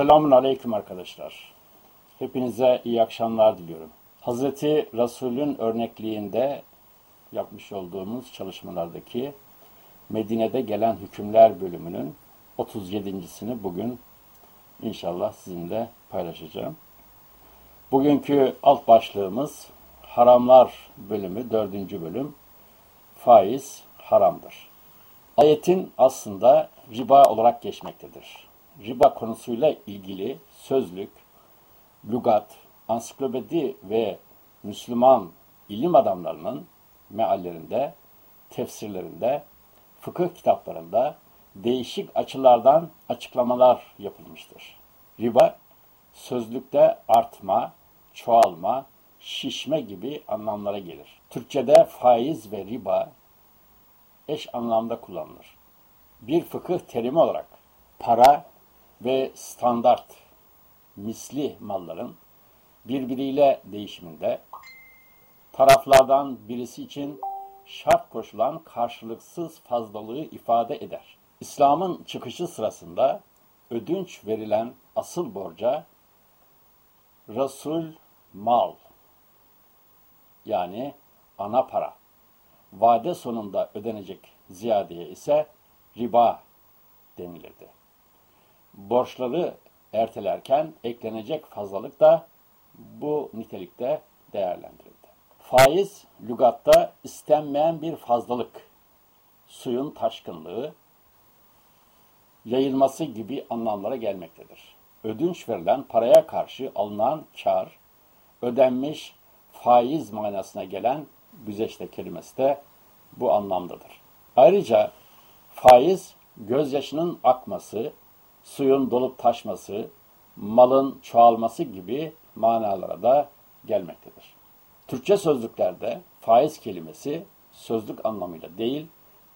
Selamun Aleyküm arkadaşlar. Hepinize iyi akşamlar diliyorum. Hazreti Resul'ün örnekliğinde yapmış olduğumuz çalışmalardaki Medine'de gelen hükümler bölümünün 37.sini bugün inşallah sizinle paylaşacağım. Bugünkü alt başlığımız haramlar bölümü, dördüncü bölüm. Faiz haramdır. Ayetin aslında riba olarak geçmektedir. Riba konusuyla ilgili sözlük, lügat, ansiklopedi ve Müslüman ilim adamlarının meallerinde, tefsirlerinde, fıkıh kitaplarında değişik açılardan açıklamalar yapılmıştır. Riba, sözlükte artma, çoğalma, şişme gibi anlamlara gelir. Türkçede faiz ve riba eş anlamda kullanılır. Bir fıkıh terimi olarak para ve standart misli malların birbiriyle değişiminde taraflardan birisi için şart koşulan karşılıksız fazlalığı ifade eder. İslam'ın çıkışı sırasında ödünç verilen asıl borca Resul mal yani ana para, vade sonunda ödenecek ziyadeye ise riba denilirdi. Borçları ertelerken eklenecek fazlalık da bu nitelikte değerlendirildi. Faiz, lügatta istenmeyen bir fazlalık, suyun taşkınlığı, yayılması gibi anlamlara gelmektedir. Ödünç verilen paraya karşı alınan kar, ödenmiş faiz manasına gelen güzeşte kelimesi de bu anlamdadır. Ayrıca faiz gözyaşının akması, suyun dolup taşması, malın çoğalması gibi manalara da gelmektedir. Türkçe sözlüklerde faiz kelimesi sözlük anlamıyla değil,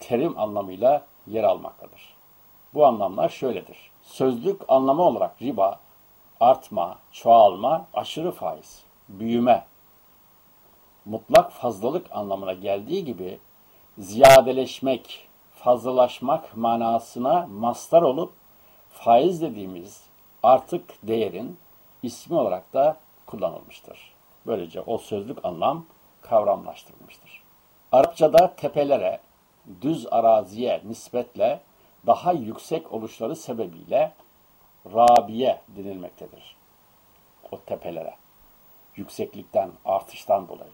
terim anlamıyla yer almaktadır. Bu anlamlar şöyledir. Sözlük anlamı olarak riba, artma, çoğalma, aşırı faiz, büyüme, mutlak fazlalık anlamına geldiği gibi ziyadeleşmek, fazlalaşmak manasına mastar olup faiz dediğimiz artık değerin ismi olarak da kullanılmıştır. Böylece o sözlük anlam kavramlaştırılmıştır. Arapçada tepelere, düz araziye nispetle daha yüksek oluşları sebebiyle rabiye denilmektedir. O tepelere. Yükseklikten, artıştan dolayı.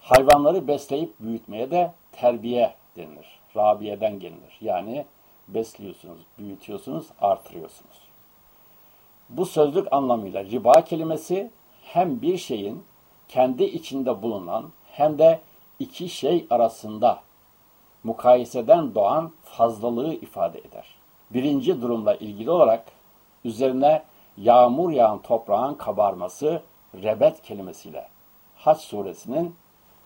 Hayvanları besleyip büyütmeye de terbiye denilir. Rabiye'den gelinir. Yani besliyorsunuz, büyütüyorsunuz, artırıyorsunuz. Bu sözlük anlamıyla riba kelimesi hem bir şeyin kendi içinde bulunan hem de iki şey arasında mukayeseden doğan fazlalığı ifade eder. Birinci durumla ilgili olarak üzerine yağmur yağan toprağın kabarması rebet kelimesiyle Haç suresinin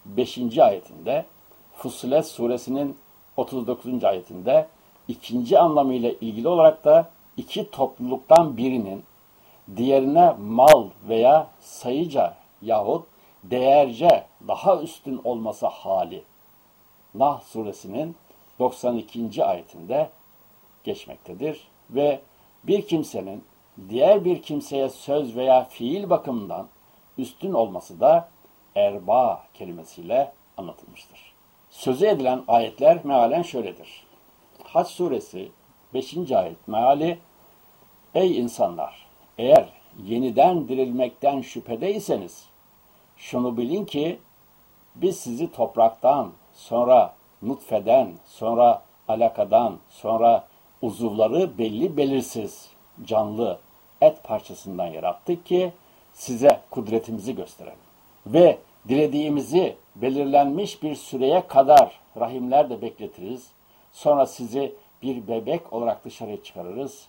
5. ayetinde, Fussilet suresinin 39. ayetinde ikinci anlamıyla ilgili olarak da iki topluluktan birinin diğerine mal veya sayıca yahut değerce daha üstün olması hali Nah suresinin 92. ayetinde geçmektedir ve bir kimsenin diğer bir kimseye söz veya fiil bakımından üstün olması da erba kelimesiyle anlatılmıştır. Sözü edilen ayetler mealen şöyledir. Haç suresi 5. ayet meali Ey insanlar! Eğer yeniden dirilmekten şüphedeyseniz şunu bilin ki biz sizi topraktan, sonra nutfeden, sonra alakadan, sonra uzuvları belli belirsiz, canlı et parçasından yarattık ki size kudretimizi gösterelim. Ve dilediğimizi belirlenmiş bir süreye kadar rahimlerde bekletiriz. Sonra sizi bir bebek olarak dışarıya çıkarırız.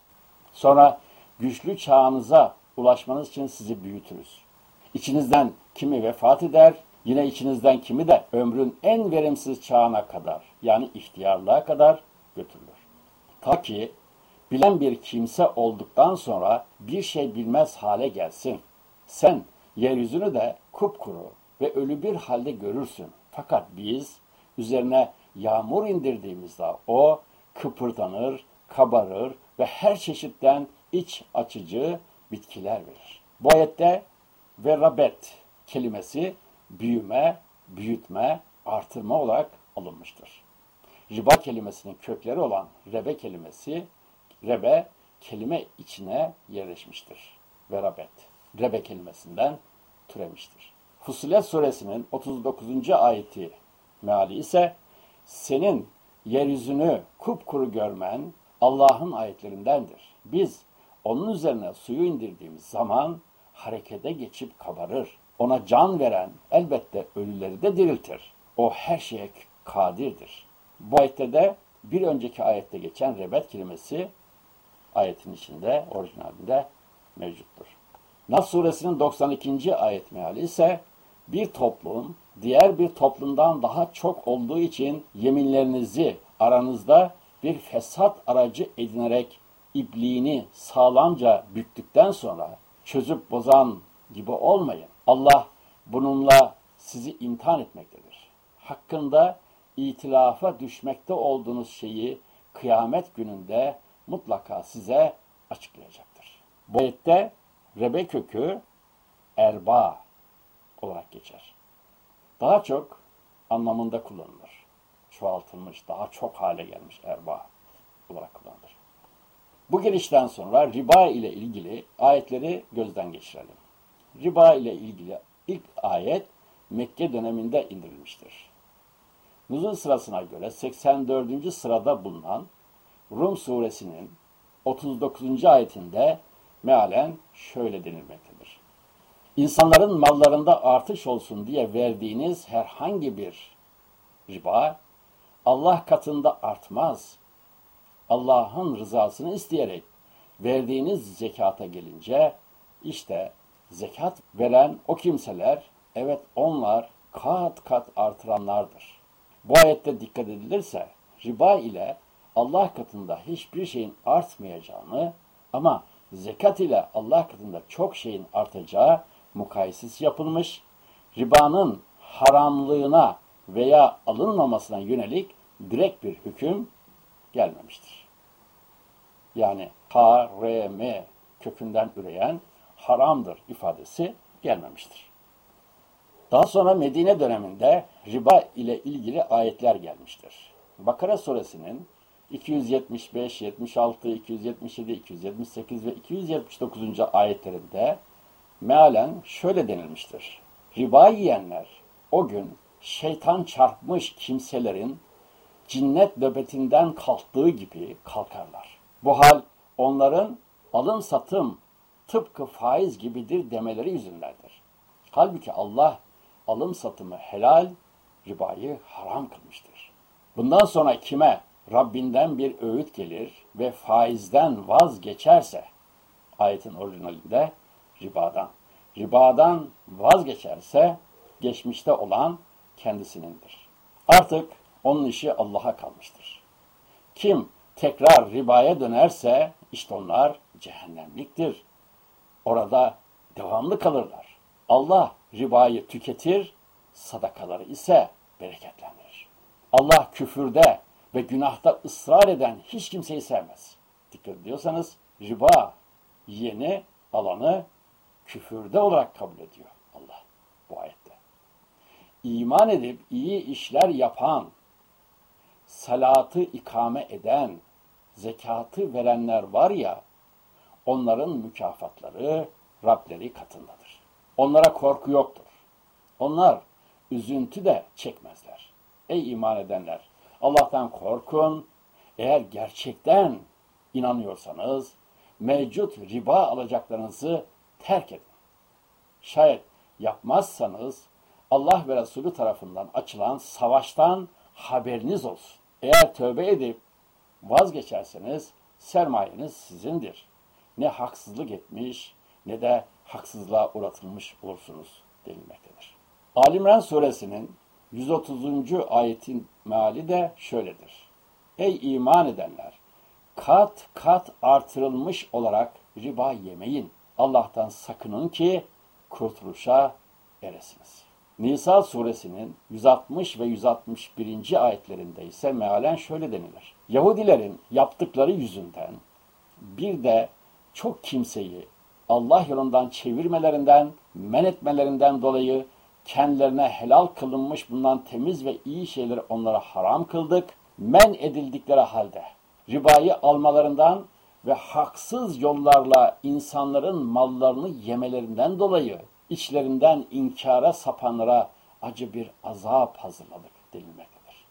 Sonra güçlü çağınıza ulaşmanız için sizi büyütürüz. İçinizden kimi vefat eder, yine içinizden kimi de ömrün en verimsiz çağına kadar yani ihtiyarlığa kadar götürülür. Ta ki bilen bir kimse olduktan sonra bir şey bilmez hale gelsin. Sen yeryüzünü de kupkuru ve ölü bir halde görürsün. Fakat biz üzerine yağmur indirdiğimizde o kıpırdanır, kabarır ve her çeşitten iç açıcı bitkiler verir. Bu ayette ve rabet kelimesi büyüme, büyütme, artırma olarak alınmıştır. Riba kelimesinin kökleri olan rebe kelimesi, rebe kelime içine yerleşmiştir. Ve rabet, rebe kelimesinden türemiştir. Fusilet suresinin 39. ayeti meali ise senin yeryüzünü kupkuru görmen Allah'ın ayetlerindendir. Biz onun üzerine suyu indirdiğimiz zaman harekete geçip kabarır. Ona can veren elbette ölüleri de diriltir. O her şeye kadirdir. Bu ayette de bir önceki ayette geçen rebet kelimesi ayetin içinde, orijinalinde mevcuttur. Nas suresinin 92. ayet meali ise bir toplum diğer bir toplumdan daha çok olduğu için yeminlerinizi aranızda bir fesat aracı edinerek ipliğini sağlamca büktükten sonra çözüp bozan gibi olmayın. Allah bununla sizi imtihan etmektedir. Hakkında itilafa düşmekte olduğunuz şeyi kıyamet gününde mutlaka size açıklayacaktır. Bu ayette rebe kökü erba olarak geçer. Daha çok anlamında kullanılır. Çoğaltılmış, daha çok hale gelmiş erba olarak kullanılır. Bu girişten sonra riba ile ilgili ayetleri gözden geçirelim. Riba ile ilgili ilk ayet Mekke döneminde indirilmiştir. Nuzul sırasına göre 84. sırada bulunan Rum suresinin 39. ayetinde mealen şöyle denilmektedir. İnsanların mallarında artış olsun diye verdiğiniz herhangi bir riba Allah katında artmaz. Allah'ın rızasını isteyerek verdiğiniz zekata gelince işte zekat veren o kimseler evet onlar kat kat artıranlardır. Bu ayette dikkat edilirse riba ile Allah katında hiçbir şeyin artmayacağını ama zekat ile Allah katında çok şeyin artacağı mukayesesi yapılmış. Ribanın haramlığına veya alınmamasına yönelik direkt bir hüküm gelmemiştir. Yani hareme kökünden üreyen haramdır ifadesi gelmemiştir. Daha sonra Medine döneminde riba ile ilgili ayetler gelmiştir. Bakara suresinin 275, 76, 277, 278 ve 279. ayetlerinde mealen şöyle denilmiştir. Riba yiyenler o gün şeytan çarpmış kimselerin cinnet nöbetinden kalktığı gibi kalkarlar. Bu hal onların alım satım tıpkı faiz gibidir demeleri yüzündendir. Halbuki Allah alım satımı helal, ribayı haram kılmıştır. Bundan sonra kime Rabbinden bir öğüt gelir ve faizden vazgeçerse, ayetin orijinalinde ribadan, ribadan vazgeçerse geçmişte olan kendisinindir. Artık onun işi Allah'a kalmıştır. Kim tekrar ribaya dönerse işte onlar cehennemliktir. Orada devamlı kalırlar. Allah ribayı tüketir, sadakaları ise bereketlendirir. Allah küfürde ve günahta ısrar eden hiç kimseyi sevmez. Dikkat ediyorsanız riba yeni alanı küfürde olarak kabul ediyor Allah bu ayette. İman edip iyi işler yapan, salatı ikame eden, zekatı verenler var ya, onların mükafatları Rableri katındadır. Onlara korku yoktur. Onlar üzüntü de çekmezler. Ey iman edenler! Allah'tan korkun. Eğer gerçekten inanıyorsanız mevcut riba alacaklarınızı terk edin. Şayet yapmazsanız Allah ve Resulü tarafından açılan savaştan haberiniz olsun. Eğer tövbe edip vazgeçerseniz sermayeniz sizindir. Ne haksızlık etmiş ne de haksızlığa uğratılmış olursunuz denilmektedir. Alimran suresinin 130. ayetin meali de şöyledir. Ey iman edenler! Kat kat artırılmış olarak riba yemeyin. Allah'tan sakının ki kurtuluşa eresiniz. Nisa suresinin 160 ve 161. ayetlerinde ise mealen şöyle denilir. Yahudilerin yaptıkları yüzünden bir de çok kimseyi Allah yolundan çevirmelerinden, men etmelerinden dolayı kendilerine helal kılınmış bulunan temiz ve iyi şeyleri onlara haram kıldık. Men edildikleri halde ribayı almalarından ve haksız yollarla insanların mallarını yemelerinden dolayı içlerinden inkara sapanlara acı bir azap hazırladık denilmektedir.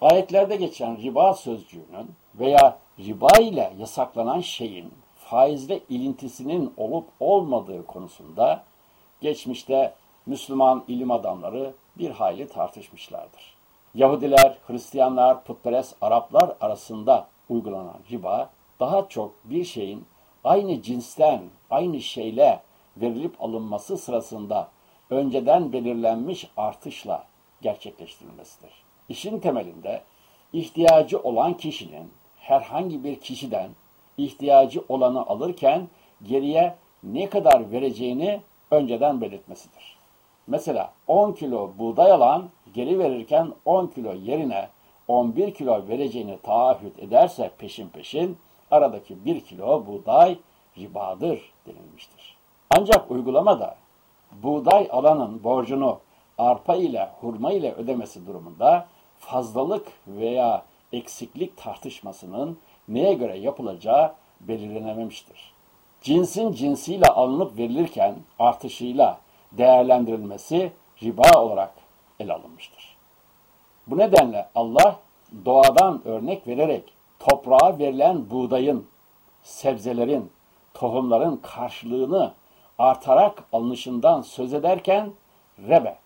Ayetlerde geçen riba sözcüğünün veya riba ile yasaklanan şeyin faizle ilintisinin olup olmadığı konusunda geçmişte Müslüman ilim adamları bir hayli tartışmışlardır. Yahudiler, Hristiyanlar, putperest Araplar arasında uygulanan riba daha çok bir şeyin aynı cinsten, aynı şeyle verilip alınması sırasında önceden belirlenmiş artışla gerçekleştirilmesidir. İşin temelinde ihtiyacı olan kişinin herhangi bir kişiden ihtiyacı olanı alırken geriye ne kadar vereceğini önceden belirtmesidir. Mesela 10 kilo buğday alan geri verirken 10 kilo yerine 11 kilo vereceğini taahhüt ederse peşin peşin aradaki 1 kilo buğday ribadır denilmiştir. Ancak uygulamada buğday alanın borcunu arpa ile hurma ile ödemesi durumunda fazlalık veya eksiklik tartışmasının neye göre yapılacağı belirlenememiştir. Cinsin cinsiyle alınıp verilirken artışıyla değerlendirilmesi riba olarak ele alınmıştır. Bu nedenle Allah doğadan örnek vererek toprağa verilen buğdayın, sebzelerin, tohumların karşılığını artarak alınışından söz ederken rebe,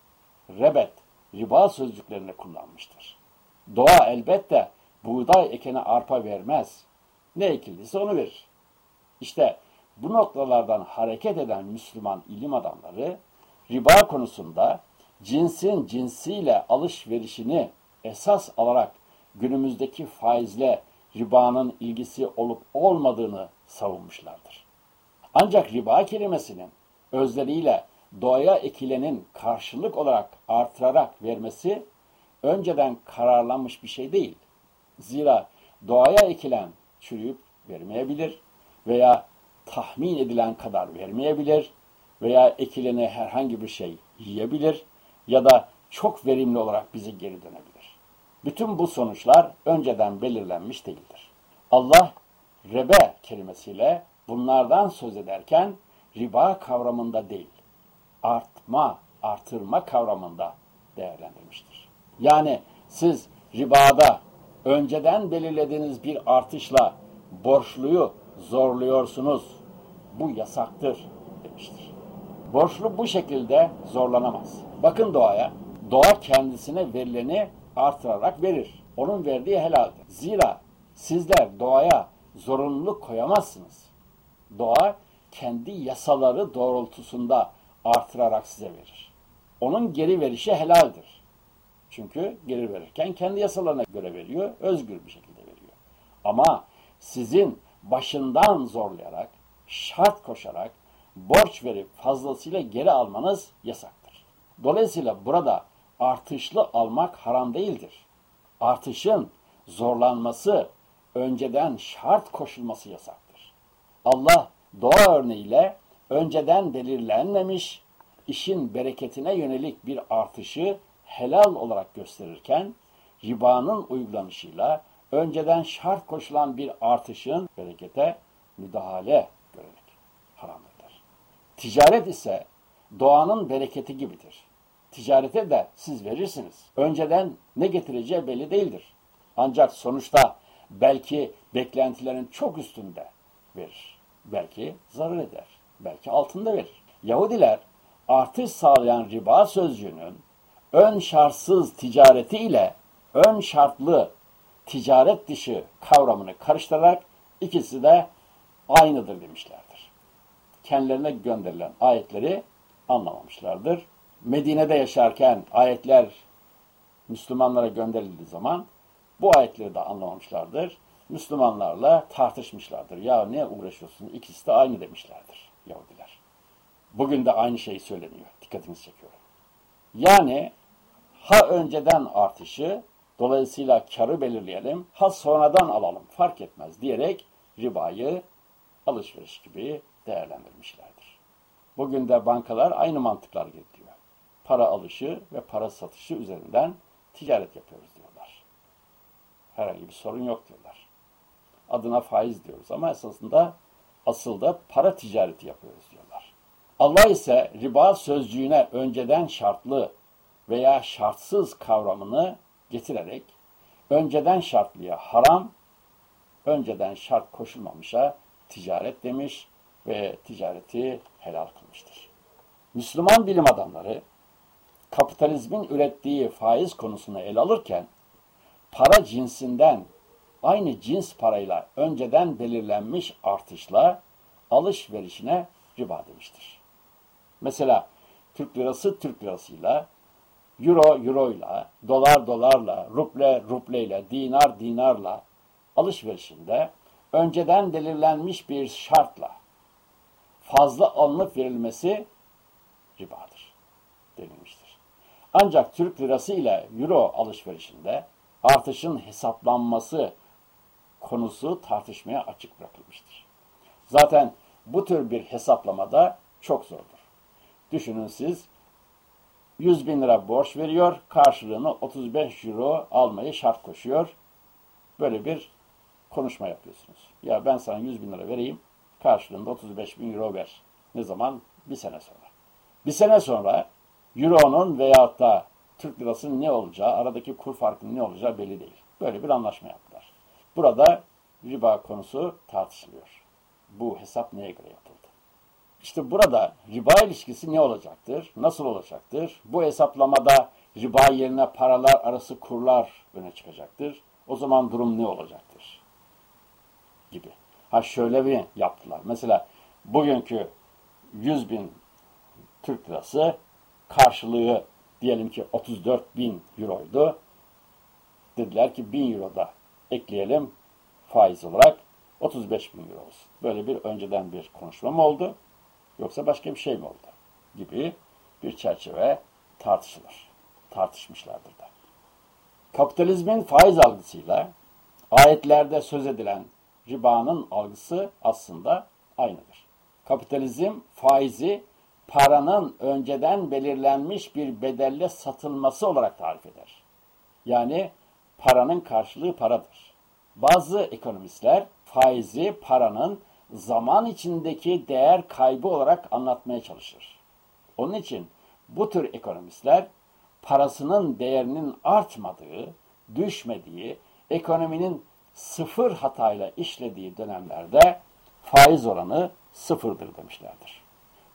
rebet, riba sözcüklerini kullanmıştır. Doğa elbette buğday ekene arpa vermez. Ne ekildiyse onu verir. İşte bu noktalardan hareket eden Müslüman ilim adamları riba konusunda cinsin cinsiyle alışverişini esas alarak günümüzdeki faizle ribanın ilgisi olup olmadığını savunmuşlardır. Ancak riba kelimesinin özleriyle doğaya ekilenin karşılık olarak artırarak vermesi önceden kararlanmış bir şey değil. Zira doğaya ekilen çürüyüp vermeyebilir veya tahmin edilen kadar vermeyebilir veya ekilene herhangi bir şey yiyebilir ya da çok verimli olarak bize geri dönebilir. Bütün bu sonuçlar önceden belirlenmiş değildir. Allah rebe kelimesiyle bunlardan söz ederken riba kavramında değil, artma, artırma kavramında değerlendirmiştir. Yani siz ribada önceden belirlediğiniz bir artışla borçluyu zorluyorsunuz. Bu yasaktır demiştir. Borçlu bu şekilde zorlanamaz. Bakın doğaya. Doğa kendisine verileni artırarak verir. Onun verdiği helaldir. Zira sizler doğaya zorunluluk koyamazsınız. Doğa kendi yasaları doğrultusunda artırarak size verir. Onun geri verişi helaldir. Çünkü geri verirken kendi yasalarına göre veriyor, özgür bir şekilde veriyor. Ama sizin başından zorlayarak, şart koşarak, borç verip fazlasıyla geri almanız yasaktır. Dolayısıyla burada artışlı almak haram değildir. Artışın zorlanması, önceden şart koşulması yasaktır. Allah doğa örneğiyle önceden belirlenmemiş işin bereketine yönelik bir artışı helal olarak gösterirken ribanın uygulanışıyla önceden şart koşulan bir artışın berekete müdahale görerek haramdır. Ticaret ise doğanın bereketi gibidir. Ticarete de siz verirsiniz. Önceden ne getireceği belli değildir. Ancak sonuçta belki beklentilerin çok üstünde verir. Belki zarar eder. Belki altında verir. Yahudiler artış sağlayan riba sözcüğünün ön şartsız ticareti ile ön şartlı ticaret dışı kavramını karıştırarak ikisi de aynıdır demişlerdir. Kendilerine gönderilen ayetleri anlamamışlardır. Medine'de yaşarken ayetler Müslümanlara gönderildiği zaman bu ayetleri de anlamamışlardır. Müslümanlarla tartışmışlardır. Ya ne uğraşıyorsun? İkisi de aynı demişlerdir Yahudiler. Bugün de aynı şey söyleniyor. Dikkatinizi çekiyorum. Yani ha önceden artışı Dolayısıyla karı belirleyelim, ha sonradan alalım fark etmez diyerek ribayı alışveriş gibi değerlendirmişlerdir. Bugün de bankalar aynı mantıklar getiriyor. Para alışı ve para satışı üzerinden ticaret yapıyoruz diyorlar. Herhangi bir sorun yok diyorlar. Adına faiz diyoruz ama esasında asıl da para ticareti yapıyoruz diyorlar. Allah ise riba sözcüğüne önceden şartlı veya şartsız kavramını getirerek önceden şartlıya haram, önceden şart koşulmamışa ticaret demiş ve ticareti helal kılmıştır. Müslüman bilim adamları kapitalizmin ürettiği faiz konusunu ele alırken para cinsinden aynı cins parayla önceden belirlenmiş artışla alışverişine riba demiştir. Mesela Türk lirası Türk lirasıyla, euro euroyla, dolar dolarla, ruble rubleyle, dinar dinarla alışverişinde önceden belirlenmiş bir şartla fazla alınıp verilmesi ribadır. Ancak Türk lirası ile euro alışverişinde artışın hesaplanması konusu tartışmaya açık bırakılmıştır. Zaten bu tür bir hesaplamada çok zordur. Düşünün siz 100 bin lira borç veriyor, karşılığını 35 euro almayı şart koşuyor. Böyle bir konuşma yapıyorsunuz. Ya ben sana 100 bin lira vereyim, karşılığında 35 bin euro ver. Ne zaman? Bir sene sonra. Bir sene sonra euronun veyahut da Türk lirasının ne olacağı, aradaki kur farkının ne olacağı belli değil. Böyle bir anlaşma yaptılar. Burada riba konusu tartışılıyor. Bu hesap neye göre yapıldı? İşte burada riba ilişkisi ne olacaktır? Nasıl olacaktır? Bu hesaplamada riba yerine paralar arası kurlar öne çıkacaktır. O zaman durum ne olacaktır? Gibi. Ha şöyle bir yaptılar. Mesela bugünkü 100 bin Türk lirası karşılığı diyelim ki 34 bin euroydu. Dediler ki 1000 euro da ekleyelim faiz olarak 35 bin euro olsun. Böyle bir önceden bir konuşma mı oldu? Yoksa başka bir şey mi oldu? Gibi bir çerçeve tartışılır. Tartışmışlardır da. Kapitalizmin faiz algısıyla ayetlerde söz edilen ribanın algısı aslında aynıdır. Kapitalizm faizi paranın önceden belirlenmiş bir bedelle satılması olarak tarif eder. Yani paranın karşılığı paradır. Bazı ekonomistler faizi paranın zaman içindeki değer kaybı olarak anlatmaya çalışır. Onun için bu tür ekonomistler parasının değerinin artmadığı, düşmediği, ekonominin sıfır hatayla işlediği dönemlerde faiz oranı sıfırdır demişlerdir.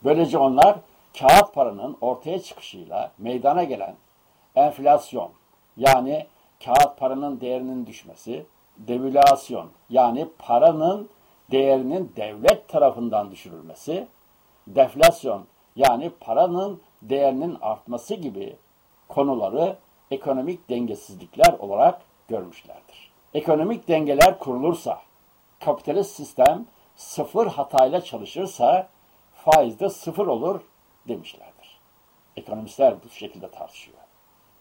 Böylece onlar kağıt paranın ortaya çıkışıyla meydana gelen enflasyon yani kağıt paranın değerinin düşmesi, devülasyon yani paranın değerinin devlet tarafından düşürülmesi, deflasyon yani paranın değerinin artması gibi konuları ekonomik dengesizlikler olarak görmüşlerdir. Ekonomik dengeler kurulursa, kapitalist sistem sıfır hatayla çalışırsa faiz de sıfır olur demişlerdir. Ekonomistler bu şekilde tartışıyor.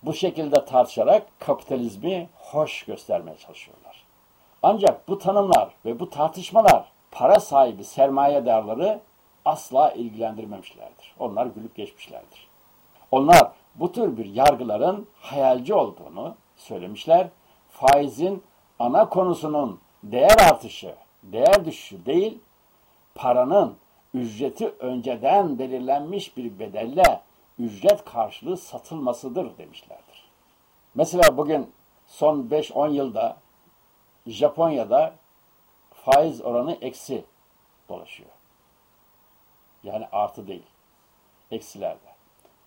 Bu şekilde tartışarak kapitalizmi hoş göstermeye çalışıyorlar. Ancak bu tanımlar ve bu tartışmalar para sahibi sermayedarları asla ilgilendirmemişlerdir. Onlar gülüp geçmişlerdir. Onlar bu tür bir yargıların hayalci olduğunu söylemişler. Faizin ana konusunun değer artışı, değer düşüşü değil, paranın ücreti önceden belirlenmiş bir bedelle ücret karşılığı satılmasıdır demişlerdir. Mesela bugün son 5-10 yılda Japonya'da faiz oranı eksi dolaşıyor. Yani artı değil. Eksilerde.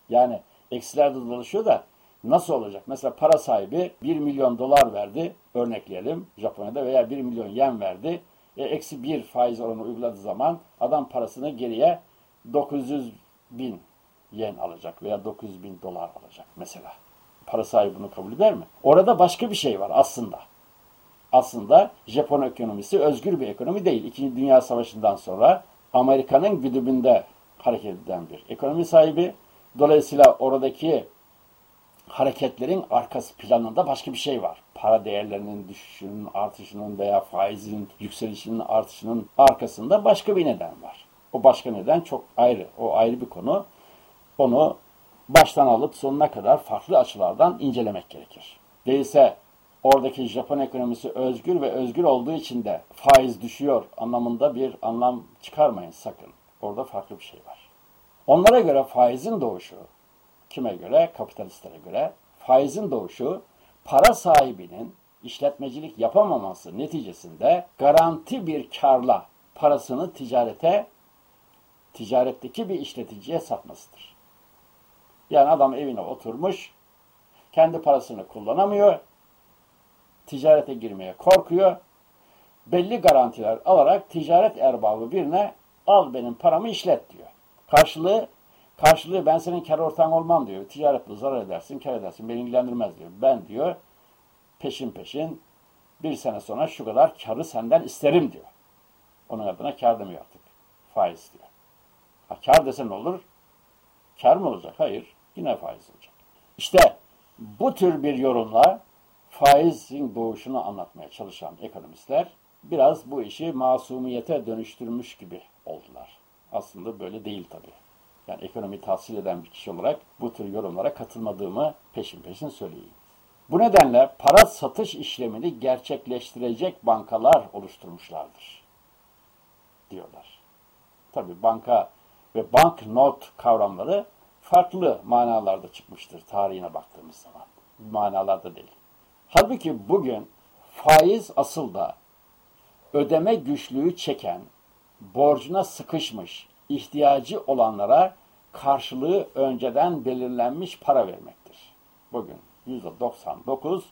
Yani eksilerde dolaşıyor da nasıl olacak? Mesela para sahibi 1 milyon dolar verdi, örnekleyelim Japonya'da veya 1 milyon yen verdi. E, eksi 1 faiz oranı uyguladığı zaman adam parasını geriye 900 bin yen alacak veya 900 bin dolar alacak mesela. Para sahibi bunu kabul eder mi? Orada başka bir şey var aslında. Aslında Japon ekonomisi özgür bir ekonomi değil. İkinci Dünya Savaşı'ndan sonra Amerika'nın güdümünde hareket eden bir ekonomi sahibi. Dolayısıyla oradaki hareketlerin arkası planında başka bir şey var. Para değerlerinin düşüşünün, artışının veya faizin yükselişinin, artışının arkasında başka bir neden var. O başka neden çok ayrı. O ayrı bir konu. Onu baştan alıp sonuna kadar farklı açılardan incelemek gerekir. Değilse oradaki Japon ekonomisi özgür ve özgür olduğu için de faiz düşüyor anlamında bir anlam çıkarmayın sakın. Orada farklı bir şey var. Onlara göre faizin doğuşu, kime göre? Kapitalistlere göre. Faizin doğuşu para sahibinin işletmecilik yapamaması neticesinde garanti bir karla parasını ticarete, ticaretteki bir işleticiye satmasıdır. Yani adam evine oturmuş, kendi parasını kullanamıyor, ticarete girmeye korkuyor, belli garantiler alarak ticaret erbabı birine al benim paramı işlet diyor. Karşılığı karşılığı ben senin kar ortağın olmam diyor. Ticaretle zarar edersin, kar edersin. Beni ilgilendirmez diyor. Ben diyor peşin peşin bir sene sonra şu kadar karı senden isterim diyor. Onun adına kar demiyor artık. Faiz diyor. Ha, kar dese ne olur? Kar mı olacak? Hayır. Yine faiz olacak. İşte bu tür bir yorumla faizin doğuşunu anlatmaya çalışan ekonomistler biraz bu işi masumiyete dönüştürmüş gibi oldular. Aslında böyle değil tabii. Yani ekonomi tahsil eden bir kişi olarak bu tür yorumlara katılmadığımı peşin peşin söyleyeyim. Bu nedenle para satış işlemini gerçekleştirecek bankalar oluşturmuşlardır diyorlar. Tabii banka ve banknot kavramları farklı manalarda çıkmıştır tarihine baktığımız zaman. Manalarda değil. Halbuki bugün faiz asıl da ödeme güçlüğü çeken, borcuna sıkışmış, ihtiyacı olanlara karşılığı önceden belirlenmiş para vermektir. Bugün %99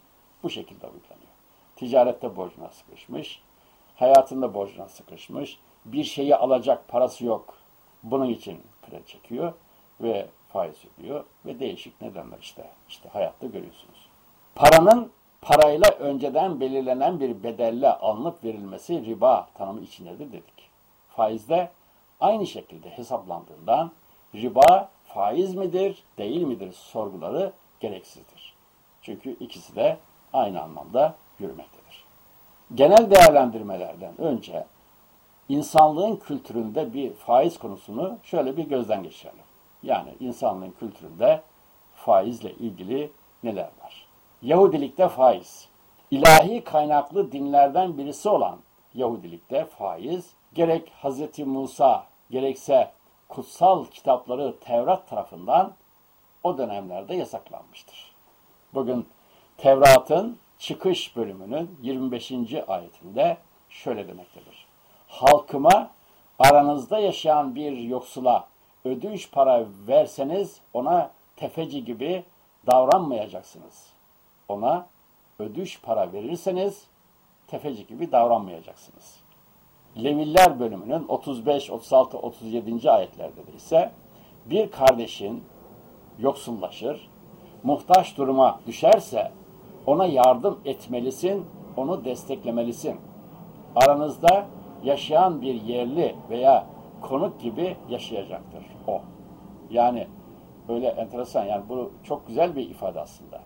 bu şekilde uygulanıyor. Ticarette borcuna sıkışmış, hayatında borcuna sıkışmış, bir şeyi alacak parası yok. Bunun için kredi çekiyor ve faiz ödüyor ve değişik nedenler işte. İşte hayatta görüyorsunuz. Paranın parayla önceden belirlenen bir bedelle alınıp verilmesi riba tanımı içindedir dedik. Faizde aynı şekilde hesaplandığından riba faiz midir, değil midir sorguları gereksizdir. Çünkü ikisi de aynı anlamda yürümektedir. Genel değerlendirmelerden önce insanlığın kültüründe bir faiz konusunu şöyle bir gözden geçirelim. Yani insanlığın kültüründe faizle ilgili neler var? Yahudilikte faiz. İlahi kaynaklı dinlerden birisi olan Yahudilikte faiz gerek Hz. Musa gerekse kutsal kitapları Tevrat tarafından o dönemlerde yasaklanmıştır. Bugün Tevrat'ın çıkış bölümünün 25. ayetinde şöyle demektedir. Halkıma aranızda yaşayan bir yoksula ödünç para verseniz ona tefeci gibi davranmayacaksınız. Ona ödünç para verirseniz tefeci gibi davranmayacaksınız. Leviller bölümünün 35, 36, 37. ayetlerde de ise bir kardeşin yoksullaşır, muhtaç duruma düşerse ona yardım etmelisin, onu desteklemelisin. Aranızda yaşayan bir yerli veya konuk gibi yaşayacaktır o. Yani öyle enteresan yani bu çok güzel bir ifade aslında.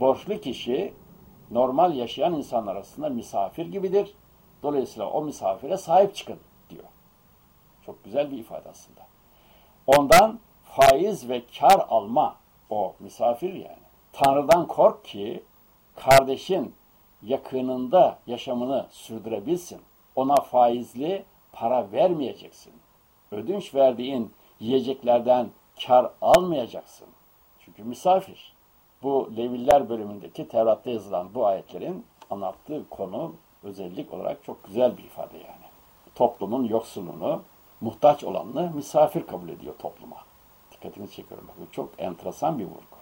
Borçlu kişi normal yaşayan insanlar arasında misafir gibidir. Dolayısıyla o misafire sahip çıkın diyor. Çok güzel bir ifade aslında. Ondan faiz ve kar alma o misafir yani. Tanrı'dan kork ki kardeşin yakınında yaşamını sürdürebilsin. Ona faizli para vermeyeceksin. Ödünç verdiğin yiyeceklerden kar almayacaksın. Çünkü misafir. Bu Leviller bölümündeki Tevrat'ta yazılan bu ayetlerin anlattığı konu özellik olarak çok güzel bir ifade yani. Toplumun yoksulunu, muhtaç olanını misafir kabul ediyor topluma. Dikkatini çekiyorum. Bu çok enteresan bir vurgu.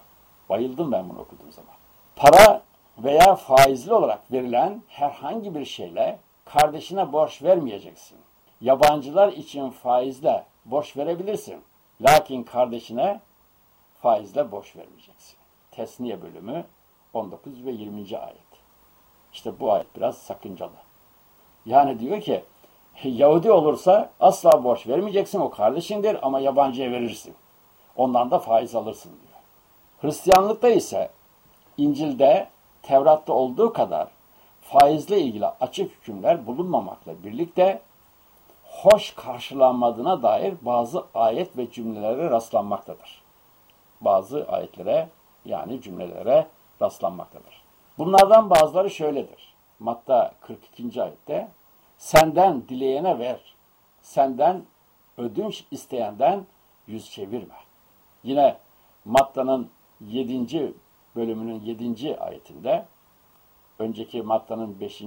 Bayıldım ben bunu okuduğum zaman. Para veya faizli olarak verilen herhangi bir şeyle kardeşine borç vermeyeceksin. Yabancılar için faizle borç verebilirsin. Lakin kardeşine faizle borç vermeyeceksin. Tesniye bölümü 19 ve 20. ayet. İşte bu ayet biraz sakıncalı. Yani diyor ki Yahudi olursa asla borç vermeyeceksin o kardeşindir ama yabancıya verirsin. Ondan da faiz alırsın diyor. Hristiyanlıkta ise İncil'de Tevrat'ta olduğu kadar faizle ilgili açık hükümler bulunmamakla birlikte hoş karşılanmadığına dair bazı ayet ve cümlelere rastlanmaktadır. Bazı ayetlere yani cümlelere rastlanmaktadır. Bunlardan bazıları şöyledir. Matta 42. ayette senden dileyene ver, senden ödünç isteyenden yüz çevirme. Yine Matta'nın 7. bölümünün 7. ayetinde önceki Matta'nın 5.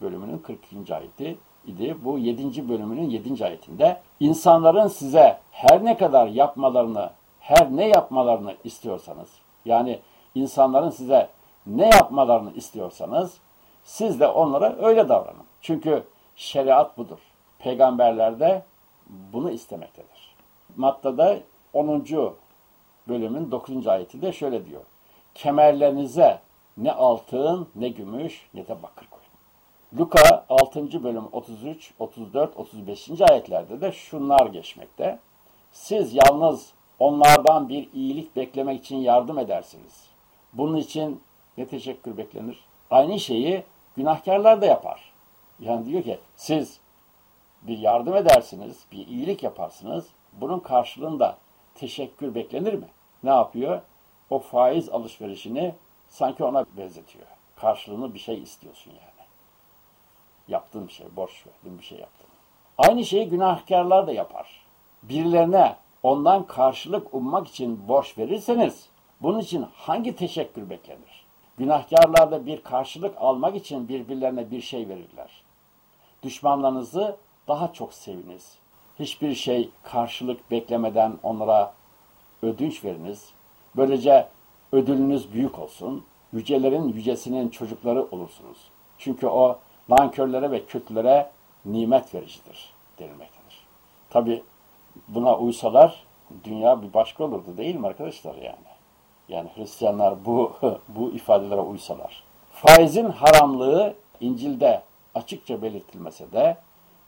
bölümünün 42. ayeti idi. Bu 7. bölümünün 7. ayetinde insanların size her ne kadar yapmalarını, her ne yapmalarını istiyorsanız, yani insanların size ne yapmalarını istiyorsanız, siz de onlara öyle davranın. Çünkü şeriat budur. Peygamberler de bunu istemektedir. Matta'da 10. bölümün 9. ayeti de şöyle diyor. Kemerlerinize ne altın, ne gümüş, ne de bakır koyun. Luka 6. bölüm 33, 34, 35. ayetlerde de şunlar geçmekte. Siz yalnız onlardan bir iyilik beklemek için yardım edersiniz. Bunun için ne teşekkür beklenir? Aynı şeyi günahkarlar da yapar. Yani diyor ki siz bir yardım edersiniz, bir iyilik yaparsınız. Bunun karşılığında teşekkür beklenir mi? Ne yapıyor? O faiz alışverişini sanki ona benzetiyor. Karşılığını bir şey istiyorsun yani. Yaptığın bir şey, borç verdin bir şey yaptın. Aynı şeyi günahkarlar da yapar. Birilerine ondan karşılık ummak için borç verirseniz bunun için hangi teşekkür beklenir? Günahkarlar da bir karşılık almak için birbirlerine bir şey verirler. Düşmanlarınızı daha çok seviniz. Hiçbir şey karşılık beklemeden onlara ödünç veriniz. Böylece ödülünüz büyük olsun. Yücelerin yücesinin çocukları olursunuz. Çünkü o nankörlere ve kötülere nimet vericidir denilmektedir. Tabi buna uysalar dünya bir başka olurdu değil mi arkadaşlar yani? Yani Hristiyanlar bu, bu ifadelere uysalar. Faizin haramlığı İncil'de açıkça belirtilmese de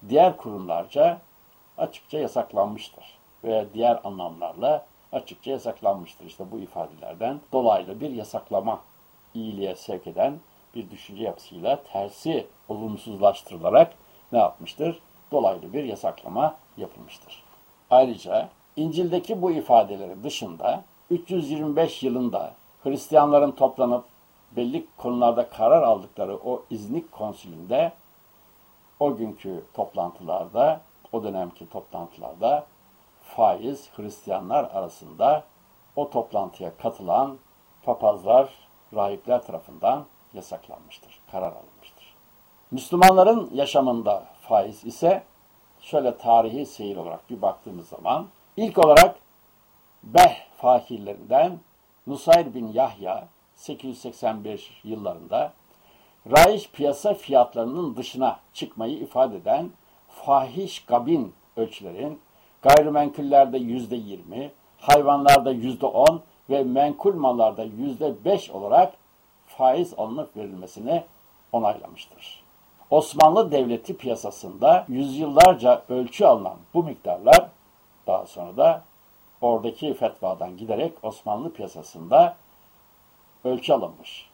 diğer kurumlarca açıkça yasaklanmıştır. Ve diğer anlamlarla açıkça yasaklanmıştır. İşte bu ifadelerden dolaylı bir yasaklama iyiliğe sevk eden bir düşünce yapısıyla tersi olumsuzlaştırılarak ne yapmıştır? Dolaylı bir yasaklama yapılmıştır. Ayrıca İncil'deki bu ifadelerin dışında 325 yılında Hristiyanların toplanıp belli konularda karar aldıkları o İznik konsülünde o günkü toplantılarda, o dönemki toplantılarda faiz Hristiyanlar arasında o toplantıya katılan papazlar, rahipler tarafından yasaklanmıştır, karar alınmıştır. Müslümanların yaşamında faiz ise şöyle tarihi seyir olarak bir baktığımız zaman ilk olarak Beh fakirlerinden Nusayr bin Yahya 885 yıllarında raiş piyasa fiyatlarının dışına çıkmayı ifade eden fahiş gabin ölçülerin gayrimenkullerde yüzde yirmi, hayvanlarda yüzde on ve menkul mallarda yüzde beş olarak faiz alınıp verilmesini onaylamıştır. Osmanlı Devleti piyasasında yüzyıllarca ölçü alınan bu miktarlar daha sonra da oradaki fetvadan giderek Osmanlı piyasasında ölçü alınmış.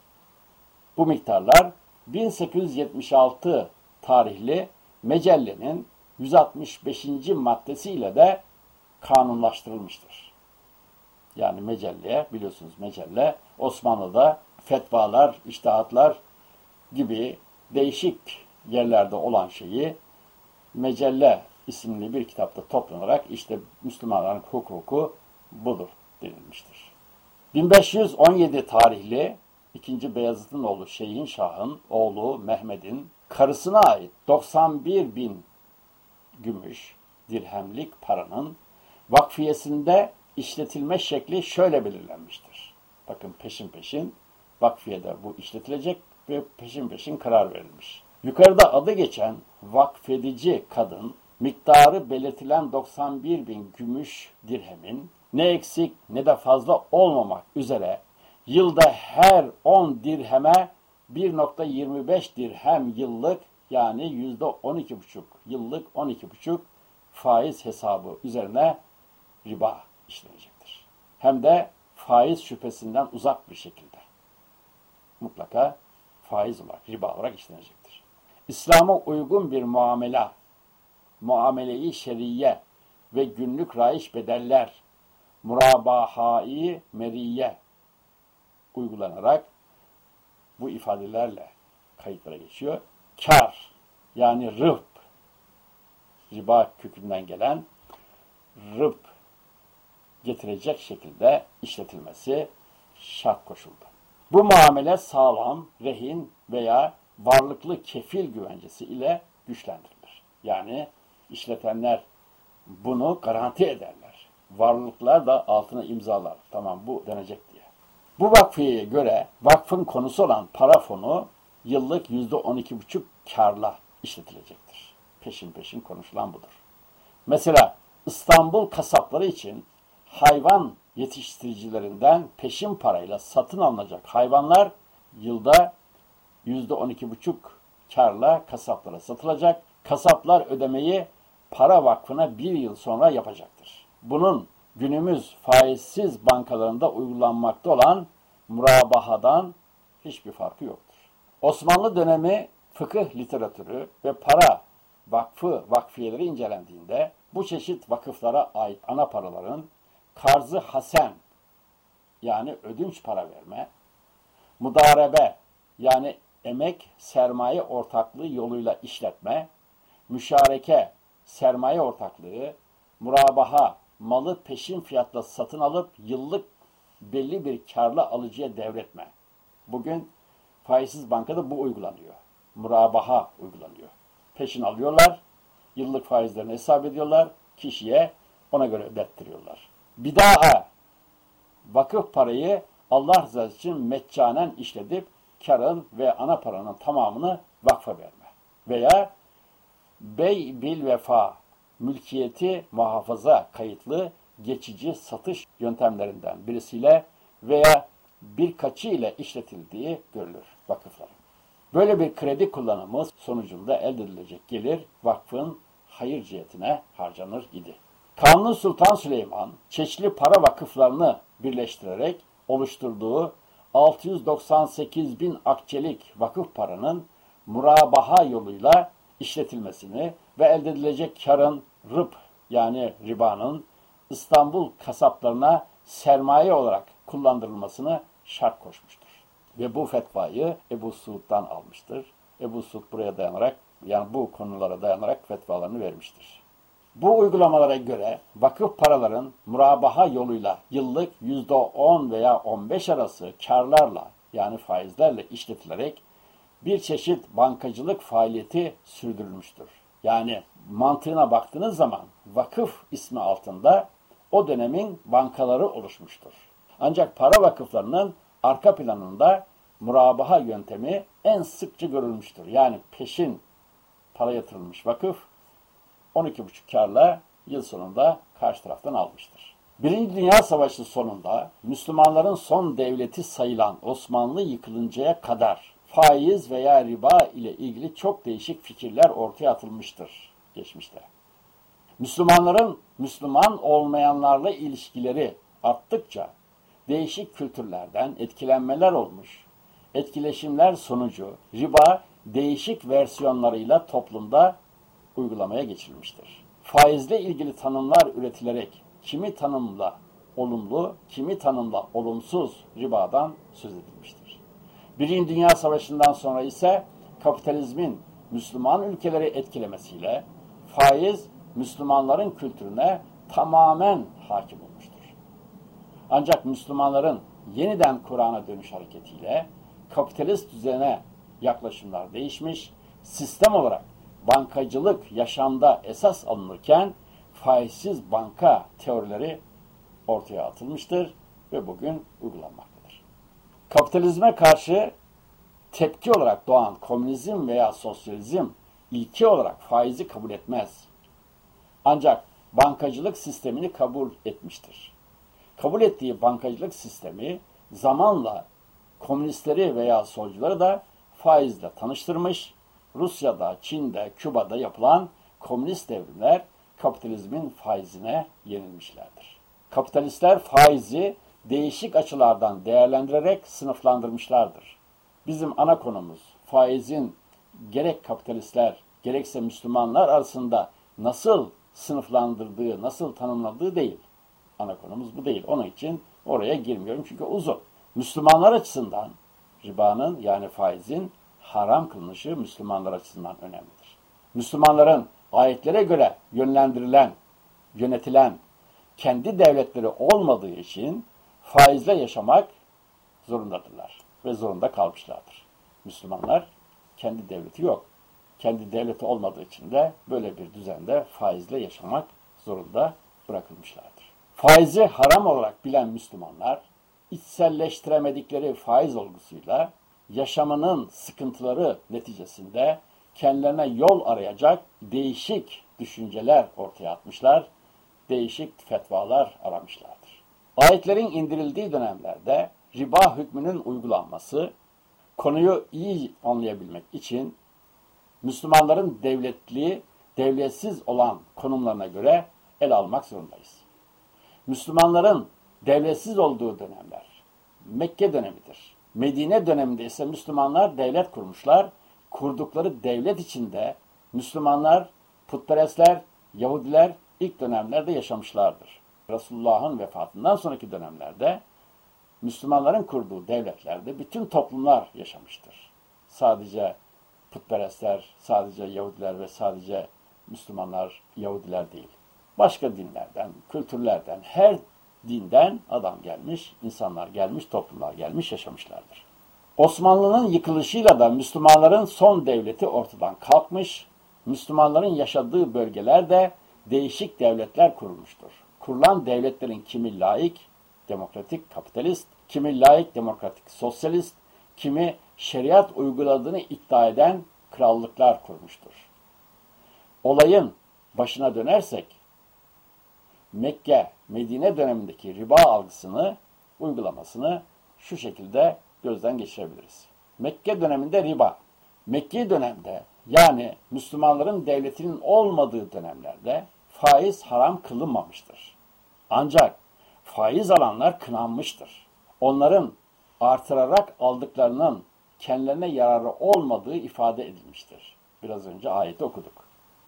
Bu miktarlar 1876 tarihli Mecelle'nin 165. maddesiyle de kanunlaştırılmıştır. Yani mecelleye biliyorsunuz mecelle Osmanlı'da fetvalar, iştahatlar gibi değişik yerlerde olan şeyi mecelle isimli bir kitapta toplanarak işte Müslümanların hukuku budur denilmiştir. 1517 tarihli 2. Beyazıt'ın oğlu Şeyhin Şah'ın oğlu Mehmet'in karısına ait 91 bin gümüş dirhemlik paranın vakfiyesinde işletilme şekli şöyle belirlenmiştir. Bakın peşin peşin vakfiyede bu işletilecek ve peşin peşin karar verilmiş. Yukarıda adı geçen vakfedici kadın miktarı belirtilen 91 bin gümüş dirhemin ne eksik ne de fazla olmamak üzere yılda her 10 dirheme 1.25 dirhem yıllık yani %12,5 yıllık 12,5 faiz hesabı üzerine riba işlenecektir. Hem de faiz şüphesinden uzak bir şekilde mutlaka faiz olarak, riba olarak işlenecektir. İslam'a uygun bir muamele, muameleyi şeriye ve günlük raiş bedeller, murabahai meriye uygulanarak bu ifadelerle kayıtlara geçiyor. Kar yani rıp riba kökünden gelen rıp getirecek şekilde işletilmesi şart koşuldu. Bu muamele sağlam, rehin veya varlıklı kefil güvencesi ile güçlendirilir. Yani işletenler bunu garanti ederler. Varlıklar da altına imzalar. Tamam bu denecek diye. Bu vakfiyeye göre vakfın konusu olan para fonu yıllık yüzde on iki buçuk karla işletilecektir. Peşin peşin konuşulan budur. Mesela İstanbul kasapları için hayvan yetiştiricilerinden peşin parayla satın alınacak hayvanlar yılda yüzde on iki buçuk karla kasaplara satılacak. Kasaplar ödemeyi para vakfına bir yıl sonra yapacaktır. Bunun günümüz faizsiz bankalarında uygulanmakta olan murabahadan hiçbir farkı yoktur. Osmanlı dönemi fıkıh literatürü ve para vakfı vakfiyeleri incelendiğinde bu çeşit vakıflara ait ana paraların karzı hasen yani ödünç para verme, mudarebe yani emek sermaye ortaklığı yoluyla işletme, müşareke sermaye ortaklığı, murabaha malı peşin fiyatla satın alıp yıllık belli bir karla alıcıya devretme. Bugün faizsiz bankada bu uygulanıyor. Murabaha uygulanıyor. Peşin alıyorlar, yıllık faizlerini hesap ediyorlar, kişiye ona göre ödettiriyorlar. Bir daha vakıf parayı Allah rızası için meccanen işledip karın ve ana paranın tamamını vakfa verme. Veya bey bil vefa mülkiyeti muhafaza kayıtlı geçici satış yöntemlerinden birisiyle veya birkaçı ile işletildiği görülür vakıfların. Böyle bir kredi kullanımı sonucunda elde edilecek gelir vakfın hayır cihetine harcanır idi. Kanuni Sultan Süleyman çeşitli para vakıflarını birleştirerek oluşturduğu 698 bin akçelik vakıf paranın murabaha yoluyla işletilmesini ve elde edilecek karın rıp yani ribanın İstanbul kasaplarına sermaye olarak kullandırılmasını şart koşmuştur. Ve bu fetvayı Ebu Suud'dan almıştır. Ebu Suud buraya dayanarak yani bu konulara dayanarak fetvalarını vermiştir. Bu uygulamalara göre vakıf paraların murabaha yoluyla yıllık %10 veya 15 arası karlarla yani faizlerle işletilerek bir çeşit bankacılık faaliyeti sürdürülmüştür. Yani mantığına baktığınız zaman vakıf ismi altında o dönemin bankaları oluşmuştur. Ancak para vakıflarının arka planında murabaha yöntemi en sıkça görülmüştür. Yani peşin para yatırılmış vakıf 12,5 karla yıl sonunda karşı taraftan almıştır. Birinci Dünya Savaşı sonunda Müslümanların son devleti sayılan Osmanlı yıkılıncaya kadar faiz veya riba ile ilgili çok değişik fikirler ortaya atılmıştır geçmişte. Müslümanların Müslüman olmayanlarla ilişkileri arttıkça değişik kültürlerden etkilenmeler olmuş. Etkileşimler sonucu riba değişik versiyonlarıyla toplumda uygulamaya geçirilmiştir. Faizle ilgili tanımlar üretilerek kimi tanımla olumlu, kimi tanımla olumsuz ribadan söz edilmiştir. Birinci Dünya Savaşı'ndan sonra ise kapitalizmin Müslüman ülkeleri etkilemesiyle faiz Müslümanların kültürüne tamamen hakim olmuştur. Ancak Müslümanların yeniden Kur'an'a dönüş hareketiyle kapitalist düzene yaklaşımlar değişmiş, sistem olarak bankacılık yaşamda esas alınırken faizsiz banka teorileri ortaya atılmıştır ve bugün uygulanmaktadır. Kapitalizme karşı tepki olarak doğan komünizm veya sosyalizm ilki olarak faizi kabul etmez. Ancak bankacılık sistemini kabul etmiştir. Kabul ettiği bankacılık sistemi zamanla komünistleri veya solcuları da faizle tanıştırmış Rusya'da, Çin'de, Küba'da yapılan komünist devrimler kapitalizmin faizine yenilmişlerdir. Kapitalistler faizi değişik açılardan değerlendirerek sınıflandırmışlardır. Bizim ana konumuz faizin gerek kapitalistler gerekse Müslümanlar arasında nasıl sınıflandırdığı, nasıl tanımladığı değil. Ana konumuz bu değil. Onun için oraya girmiyorum çünkü uzun. Müslümanlar açısından ribanın yani faizin haram kılınışı Müslümanlar açısından önemlidir. Müslümanların ayetlere göre yönlendirilen, yönetilen kendi devletleri olmadığı için faizle yaşamak zorundadırlar ve zorunda kalmışlardır. Müslümanlar kendi devleti yok. Kendi devleti olmadığı için de böyle bir düzende faizle yaşamak zorunda bırakılmışlardır. Faizi haram olarak bilen Müslümanlar içselleştiremedikleri faiz olgusuyla yaşamının sıkıntıları neticesinde kendilerine yol arayacak değişik düşünceler ortaya atmışlar, değişik fetvalar aramışlardır. Ayetlerin indirildiği dönemlerde riba hükmünün uygulanması, konuyu iyi anlayabilmek için Müslümanların devletli, devletsiz olan konumlarına göre el almak zorundayız. Müslümanların devletsiz olduğu dönemler Mekke dönemidir. Medine döneminde ise Müslümanlar devlet kurmuşlar. Kurdukları devlet içinde Müslümanlar, putperestler, Yahudiler ilk dönemlerde yaşamışlardır. Resulullah'ın vefatından sonraki dönemlerde Müslümanların kurduğu devletlerde bütün toplumlar yaşamıştır. Sadece putperestler, sadece Yahudiler ve sadece Müslümanlar, Yahudiler değil. Başka dinlerden, kültürlerden, her dinden adam gelmiş, insanlar gelmiş, toplumlar gelmiş, yaşamışlardır. Osmanlı'nın yıkılışıyla da Müslümanların son devleti ortadan kalkmış, Müslümanların yaşadığı bölgelerde değişik devletler kurulmuştur. Kurulan devletlerin kimi laik, demokratik, kapitalist, kimi laik, demokratik, sosyalist, kimi şeriat uyguladığını iddia eden krallıklar kurmuştur. Olayın başına dönersek, Mekke, Medine dönemindeki riba algısını, uygulamasını şu şekilde gözden geçirebiliriz. Mekke döneminde riba, Mekke dönemde yani Müslümanların devletinin olmadığı dönemlerde faiz haram kılınmamıştır. Ancak faiz alanlar kınanmıştır. Onların artırarak aldıklarının kendilerine yararı olmadığı ifade edilmiştir. Biraz önce ayeti okuduk.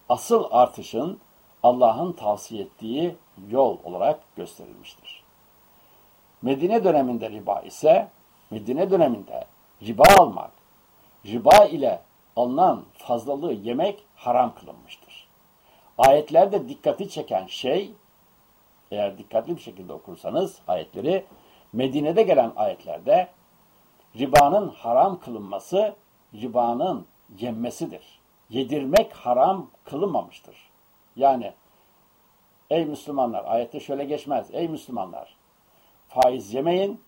Asıl artışın Allah'ın tavsiye ettiği yol olarak gösterilmiştir. Medine döneminde riba ise Medine döneminde riba almak, riba ile alınan fazlalığı yemek haram kılınmıştır. Ayetlerde dikkati çeken şey, eğer dikkatli bir şekilde okursanız ayetleri, Medine'de gelen ayetlerde ribanın haram kılınması, ribanın yenmesidir. Yedirmek haram kılınmamıştır. Yani ey Müslümanlar, ayette şöyle geçmez, ey Müslümanlar, faiz yemeyin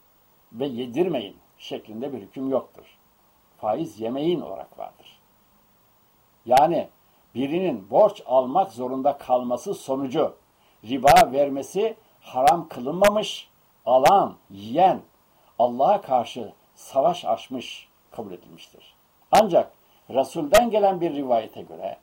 ve yedirmeyin şeklinde bir hüküm yoktur. Faiz yemeyin olarak vardır. Yani birinin borç almak zorunda kalması sonucu riba vermesi haram kılınmamış, alan, yiyen Allah'a karşı savaş açmış kabul edilmiştir. Ancak Resul'den gelen bir rivayete göre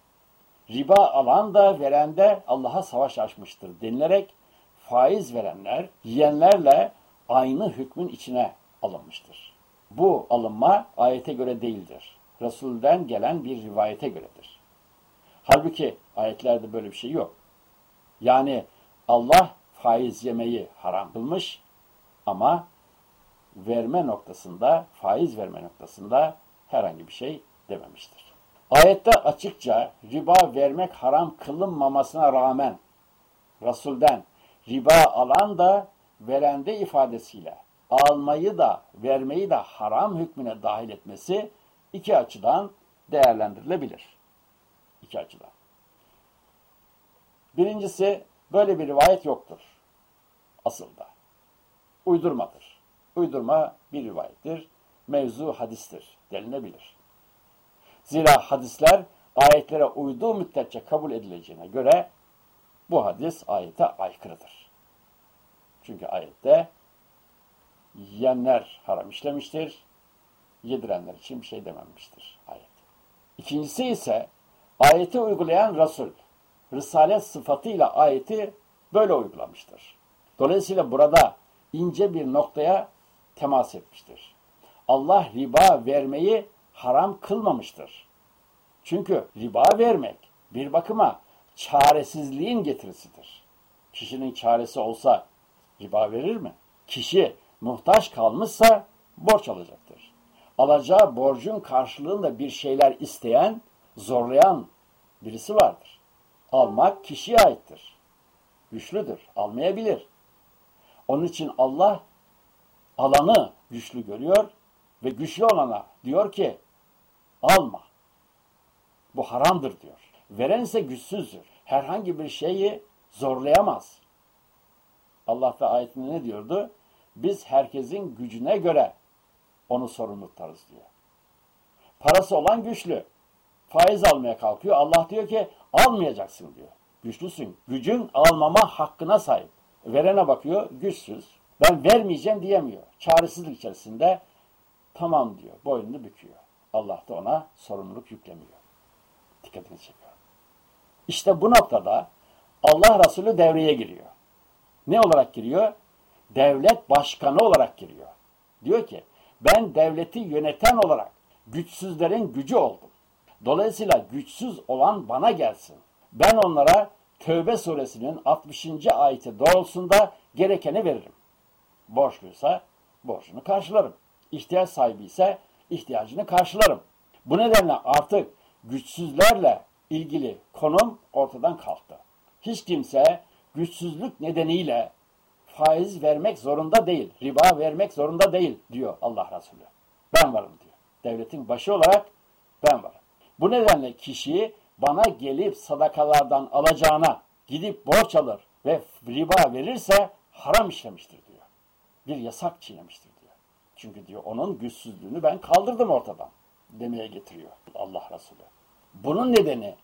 riba alan da veren de Allah'a savaş açmıştır denilerek faiz verenler yiyenlerle aynı hükmün içine alınmıştır. Bu alınma ayete göre değildir. Resul'den gelen bir rivayete göredir. Halbuki ayetlerde böyle bir şey yok. Yani Allah faiz yemeyi haram kılmış ama verme noktasında, faiz verme noktasında herhangi bir şey dememiştir. Ayette açıkça riba vermek haram kılınmamasına rağmen Resul'den riba alan da veren de ifadesiyle almayı da vermeyi de haram hükmüne dahil etmesi iki açıdan değerlendirilebilir. İki açıdan. Birincisi böyle bir rivayet yoktur. Asılda. Uydurmadır. Uydurma bir rivayettir. Mevzu hadistir denilebilir. Zira hadisler ayetlere uyduğu müddetçe kabul edileceğine göre bu hadis ayete aykırıdır. Çünkü ayette yiyenler haram işlemiştir, yedirenler için bir şey dememiştir ayet. İkincisi ise ayeti uygulayan Resul, Risalet sıfatıyla ayeti böyle uygulamıştır. Dolayısıyla burada ince bir noktaya temas etmiştir. Allah riba vermeyi haram kılmamıştır. Çünkü riba vermek bir bakıma çaresizliğin getirisidir. Kişinin çaresi olsa riba verir mi? Kişi muhtaç kalmışsa borç alacaktır. Alacağı borcun karşılığında bir şeyler isteyen, zorlayan birisi vardır. Almak kişiye aittir. Güçlüdür, almayabilir. Onun için Allah alanı güçlü görüyor ve güçlü olana diyor ki alma. Bu haramdır diyor. Veren ise güçsüzdür. Herhangi bir şeyi zorlayamaz. Allah da ayetinde ne diyordu? Biz herkesin gücüne göre onu sorumlu tutarız diyor. Parası olan güçlü. Faiz almaya kalkıyor. Allah diyor ki almayacaksın diyor. Güçlüsün. Gücün almama hakkına sahip. Verene bakıyor güçsüz. Ben vermeyeceğim diyemiyor. Çaresizlik içerisinde tamam diyor. Boynunu büküyor. Allah da ona sorumluluk yüklemiyor. Dikkatini çekiyor. İşte bu noktada Allah Resulü devreye giriyor. Ne olarak giriyor? Devlet başkanı olarak giriyor. Diyor ki ben devleti yöneten olarak güçsüzlerin gücü oldum. Dolayısıyla güçsüz olan bana gelsin. Ben onlara Tövbe suresinin 60. ayeti doğrultusunda gerekeni veririm. Borçluysa borcunu karşılarım. İhtiyaç sahibi ise ihtiyacını karşılarım. Bu nedenle artık güçsüzlerle ilgili konum ortadan kalktı. Hiç kimse güçsüzlük nedeniyle faiz vermek zorunda değil, riba vermek zorunda değil diyor Allah Resulü. Ben varım diyor. Devletin başı olarak ben varım. Bu nedenle kişi bana gelip sadakalardan alacağına gidip borç alır ve riba verirse haram işlemiştir diyor. Bir yasak çiğnemiştir diyor. Çünkü diyor onun güçsüzlüğünü ben kaldırdım ortadan demeye getiriyor Allah Resulü. Bunun nedeni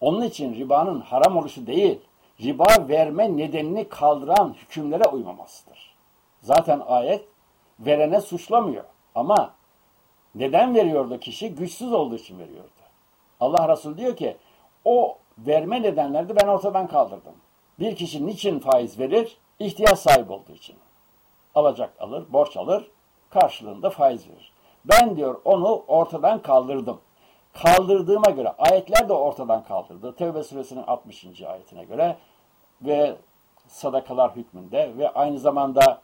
onun için ribanın haram oluşu değil, riba verme nedenini kaldıran hükümlere uymamasıdır. Zaten ayet verene suçlamıyor ama neden veriyordu kişi? Güçsüz olduğu için veriyordu. Allah Resulü diyor ki o verme nedenlerini ben ortadan kaldırdım. Bir kişi niçin faiz verir? İhtiyaç sahibi olduğu için. Alacak alır, borç alır, karşılığında faiz verir. Ben diyor onu ortadan kaldırdım. Kaldırdığıma göre ayetler de ortadan kaldırdı. Tevbe suresinin 60. ayetine göre ve sadakalar hükmünde ve aynı zamanda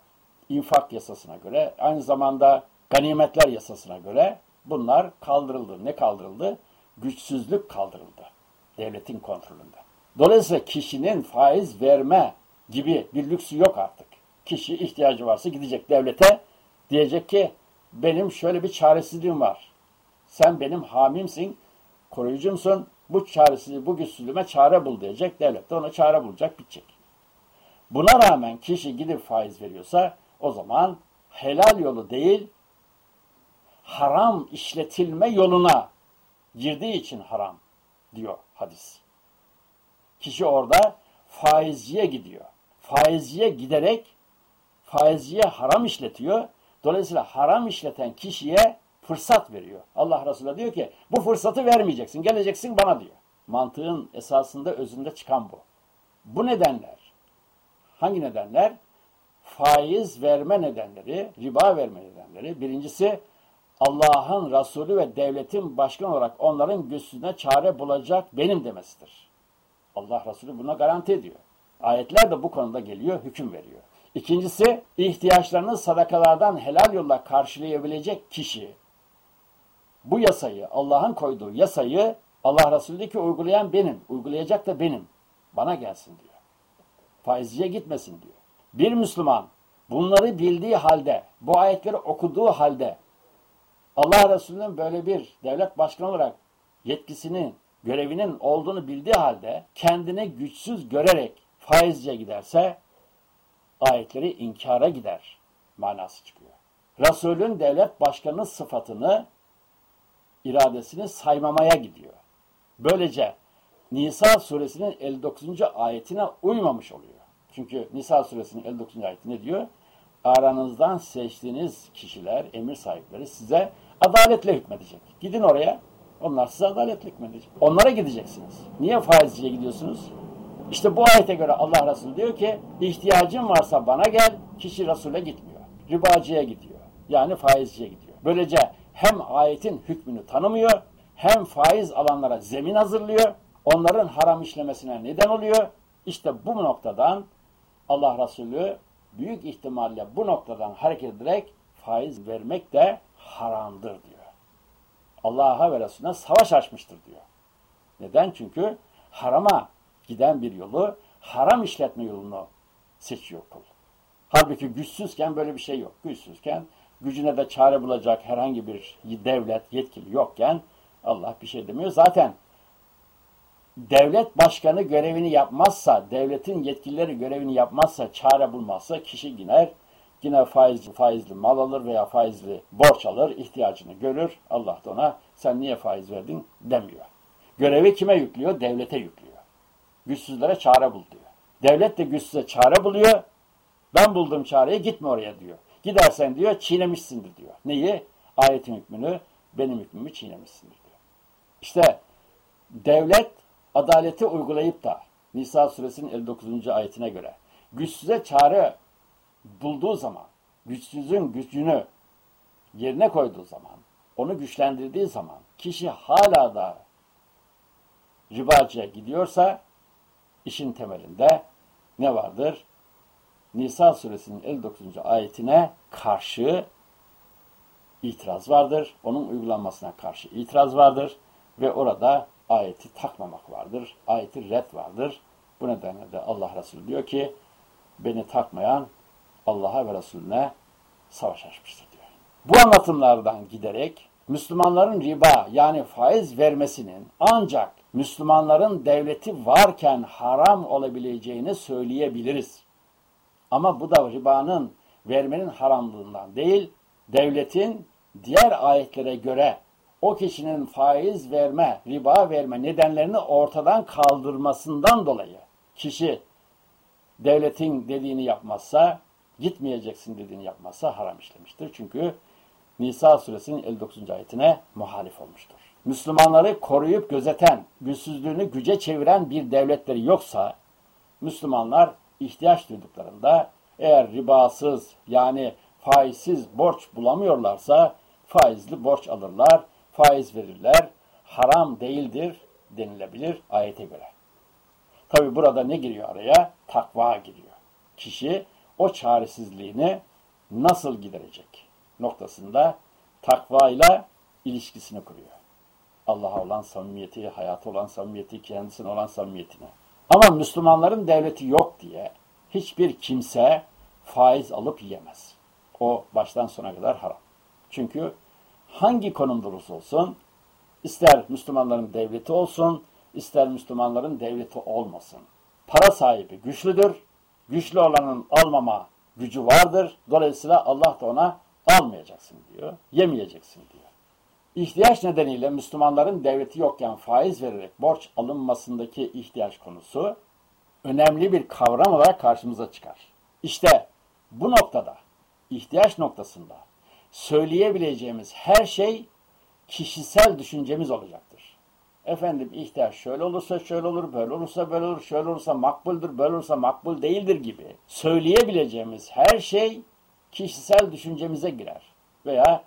infak yasasına göre, aynı zamanda ganimetler yasasına göre bunlar kaldırıldı. Ne kaldırıldı? Güçsüzlük kaldırıldı devletin kontrolünde. Dolayısıyla kişinin faiz verme gibi bir lüksü yok artık. Kişi ihtiyacı varsa gidecek devlete diyecek ki benim şöyle bir çaresizliğim var. Sen benim hamimsin, koruyucumsun. Bu çaresizliği, bu güçsüzlüğüme çare bul diyecek. Devlet de ona çare bulacak, bitecek. Buna rağmen kişi gidip faiz veriyorsa o zaman helal yolu değil, haram işletilme yoluna girdiği için haram diyor hadis. Kişi orada faizciye gidiyor. Faizciye giderek faizciye haram işletiyor. Dolayısıyla haram işleten kişiye fırsat veriyor. Allah Resulü diyor ki bu fırsatı vermeyeceksin. Geleceksin bana diyor. Mantığın esasında özünde çıkan bu. Bu nedenler hangi nedenler? Faiz verme nedenleri, riba verme nedenleri. Birincisi Allah'ın Resulü ve devletin başkan olarak onların güçsüzüne çare bulacak benim demesidir. Allah Resulü buna garanti ediyor. Ayetler de bu konuda geliyor, hüküm veriyor. İkincisi, ihtiyaçlarını sadakalardan helal yolla karşılayabilecek kişi. Bu yasayı, Allah'ın koyduğu yasayı Allah Resulü'ndeki uygulayan benim, uygulayacak da benim. Bana gelsin diyor. Faizciye gitmesin diyor. Bir Müslüman bunları bildiği halde, bu ayetleri okuduğu halde Allah Resulü'nün böyle bir devlet başkanı olarak yetkisinin, görevinin olduğunu bildiği halde kendini güçsüz görerek faizce giderse ayetleri inkara gider manası çıkıyor. Resulün devlet başkanının sıfatını, iradesini saymamaya gidiyor. Böylece Nisa suresinin 59. ayetine uymamış oluyor. Çünkü Nisa suresinin 59. ayeti ne diyor? Aranızdan seçtiğiniz kişiler, emir sahipleri size Adaletle hükmedecek. Gidin oraya. Onlar size adaletle hükmedecek. Onlara gideceksiniz. Niye faizciye gidiyorsunuz? İşte bu ayete göre Allah Resulü diyor ki ihtiyacın varsa bana gel. Kişi Resul'e gitmiyor. Ribacıya gidiyor. Yani faizciye gidiyor. Böylece hem ayetin hükmünü tanımıyor hem faiz alanlara zemin hazırlıyor. Onların haram işlemesine neden oluyor. İşte bu noktadan Allah Resulü büyük ihtimalle bu noktadan hareket ederek faiz vermek de haramdır diyor. Allah'a ve Resulüne savaş açmıştır diyor. Neden? Çünkü harama giden bir yolu, haram işletme yolunu seçiyor kul. Halbuki güçsüzken böyle bir şey yok. Güçsüzken gücüne de çare bulacak herhangi bir devlet, yetkili yokken Allah bir şey demiyor. Zaten devlet başkanı görevini yapmazsa, devletin yetkilileri görevini yapmazsa, çare bulmazsa kişi gider, yine faizli, faizli mal alır veya faizli borç alır, ihtiyacını görür. Allah da ona sen niye faiz verdin demiyor. Görevi kime yüklüyor? Devlete yüklüyor. Güçsüzlere çare bul diyor. Devlet de güçsüze çare buluyor. Ben buldum çareyi gitme oraya diyor. Gidersen diyor çiğnemişsindir diyor. Neyi? Ayetin hükmünü, benim hükmümü çiğnemişsindir diyor. İşte devlet adaleti uygulayıp da Nisa suresinin 59. ayetine göre güçsüze çare bulduğu zaman, güçsüzün gücünü yerine koyduğu zaman, onu güçlendirdiği zaman kişi hala da ribacıya gidiyorsa işin temelinde ne vardır? Nisa suresinin 59. ayetine karşı itiraz vardır. Onun uygulanmasına karşı itiraz vardır. Ve orada ayeti takmamak vardır. Ayeti red vardır. Bu nedenle de Allah Resulü diyor ki beni takmayan Allah'a ve Resulüne savaş açmıştır diyor. Bu anlatımlardan giderek Müslümanların riba yani faiz vermesinin ancak Müslümanların devleti varken haram olabileceğini söyleyebiliriz. Ama bu da ribanın vermenin haramlığından değil, devletin diğer ayetlere göre o kişinin faiz verme, riba verme nedenlerini ortadan kaldırmasından dolayı kişi devletin dediğini yapmazsa, gitmeyeceksin dediğini yapmazsa haram işlemiştir. Çünkü Nisa suresinin 59. ayetine muhalif olmuştur. Müslümanları koruyup gözeten, güçsüzlüğünü güce çeviren bir devletleri yoksa, Müslümanlar ihtiyaç duyduklarında eğer ribasız yani faizsiz borç bulamıyorlarsa faizli borç alırlar, faiz verirler, haram değildir denilebilir ayete göre. Tabi burada ne giriyor araya? Takva giriyor. Kişi o çaresizliğini nasıl giderecek noktasında takvayla ilişkisini kuruyor. Allah'a olan samimiyeti, hayata olan samimiyeti, kendisine olan samimiyetine. Ama Müslümanların devleti yok diye hiçbir kimse faiz alıp yiyemez. O baştan sona kadar haram. Çünkü hangi konumda olursa olsun, ister Müslümanların devleti olsun, ister Müslümanların devleti olmasın. Para sahibi güçlüdür, güçlü olanın almama gücü vardır. Dolayısıyla Allah da ona almayacaksın diyor, yemeyeceksin diyor. İhtiyaç nedeniyle Müslümanların devleti yokken faiz vererek borç alınmasındaki ihtiyaç konusu önemli bir kavram olarak karşımıza çıkar. İşte bu noktada, ihtiyaç noktasında söyleyebileceğimiz her şey kişisel düşüncemiz olacaktır. Efendim ihtiyaç şöyle olursa şöyle olur, böyle olursa böyle olur, şöyle olursa makbuldür, böyle olursa makbul değildir gibi söyleyebileceğimiz her şey kişisel düşüncemize girer. Veya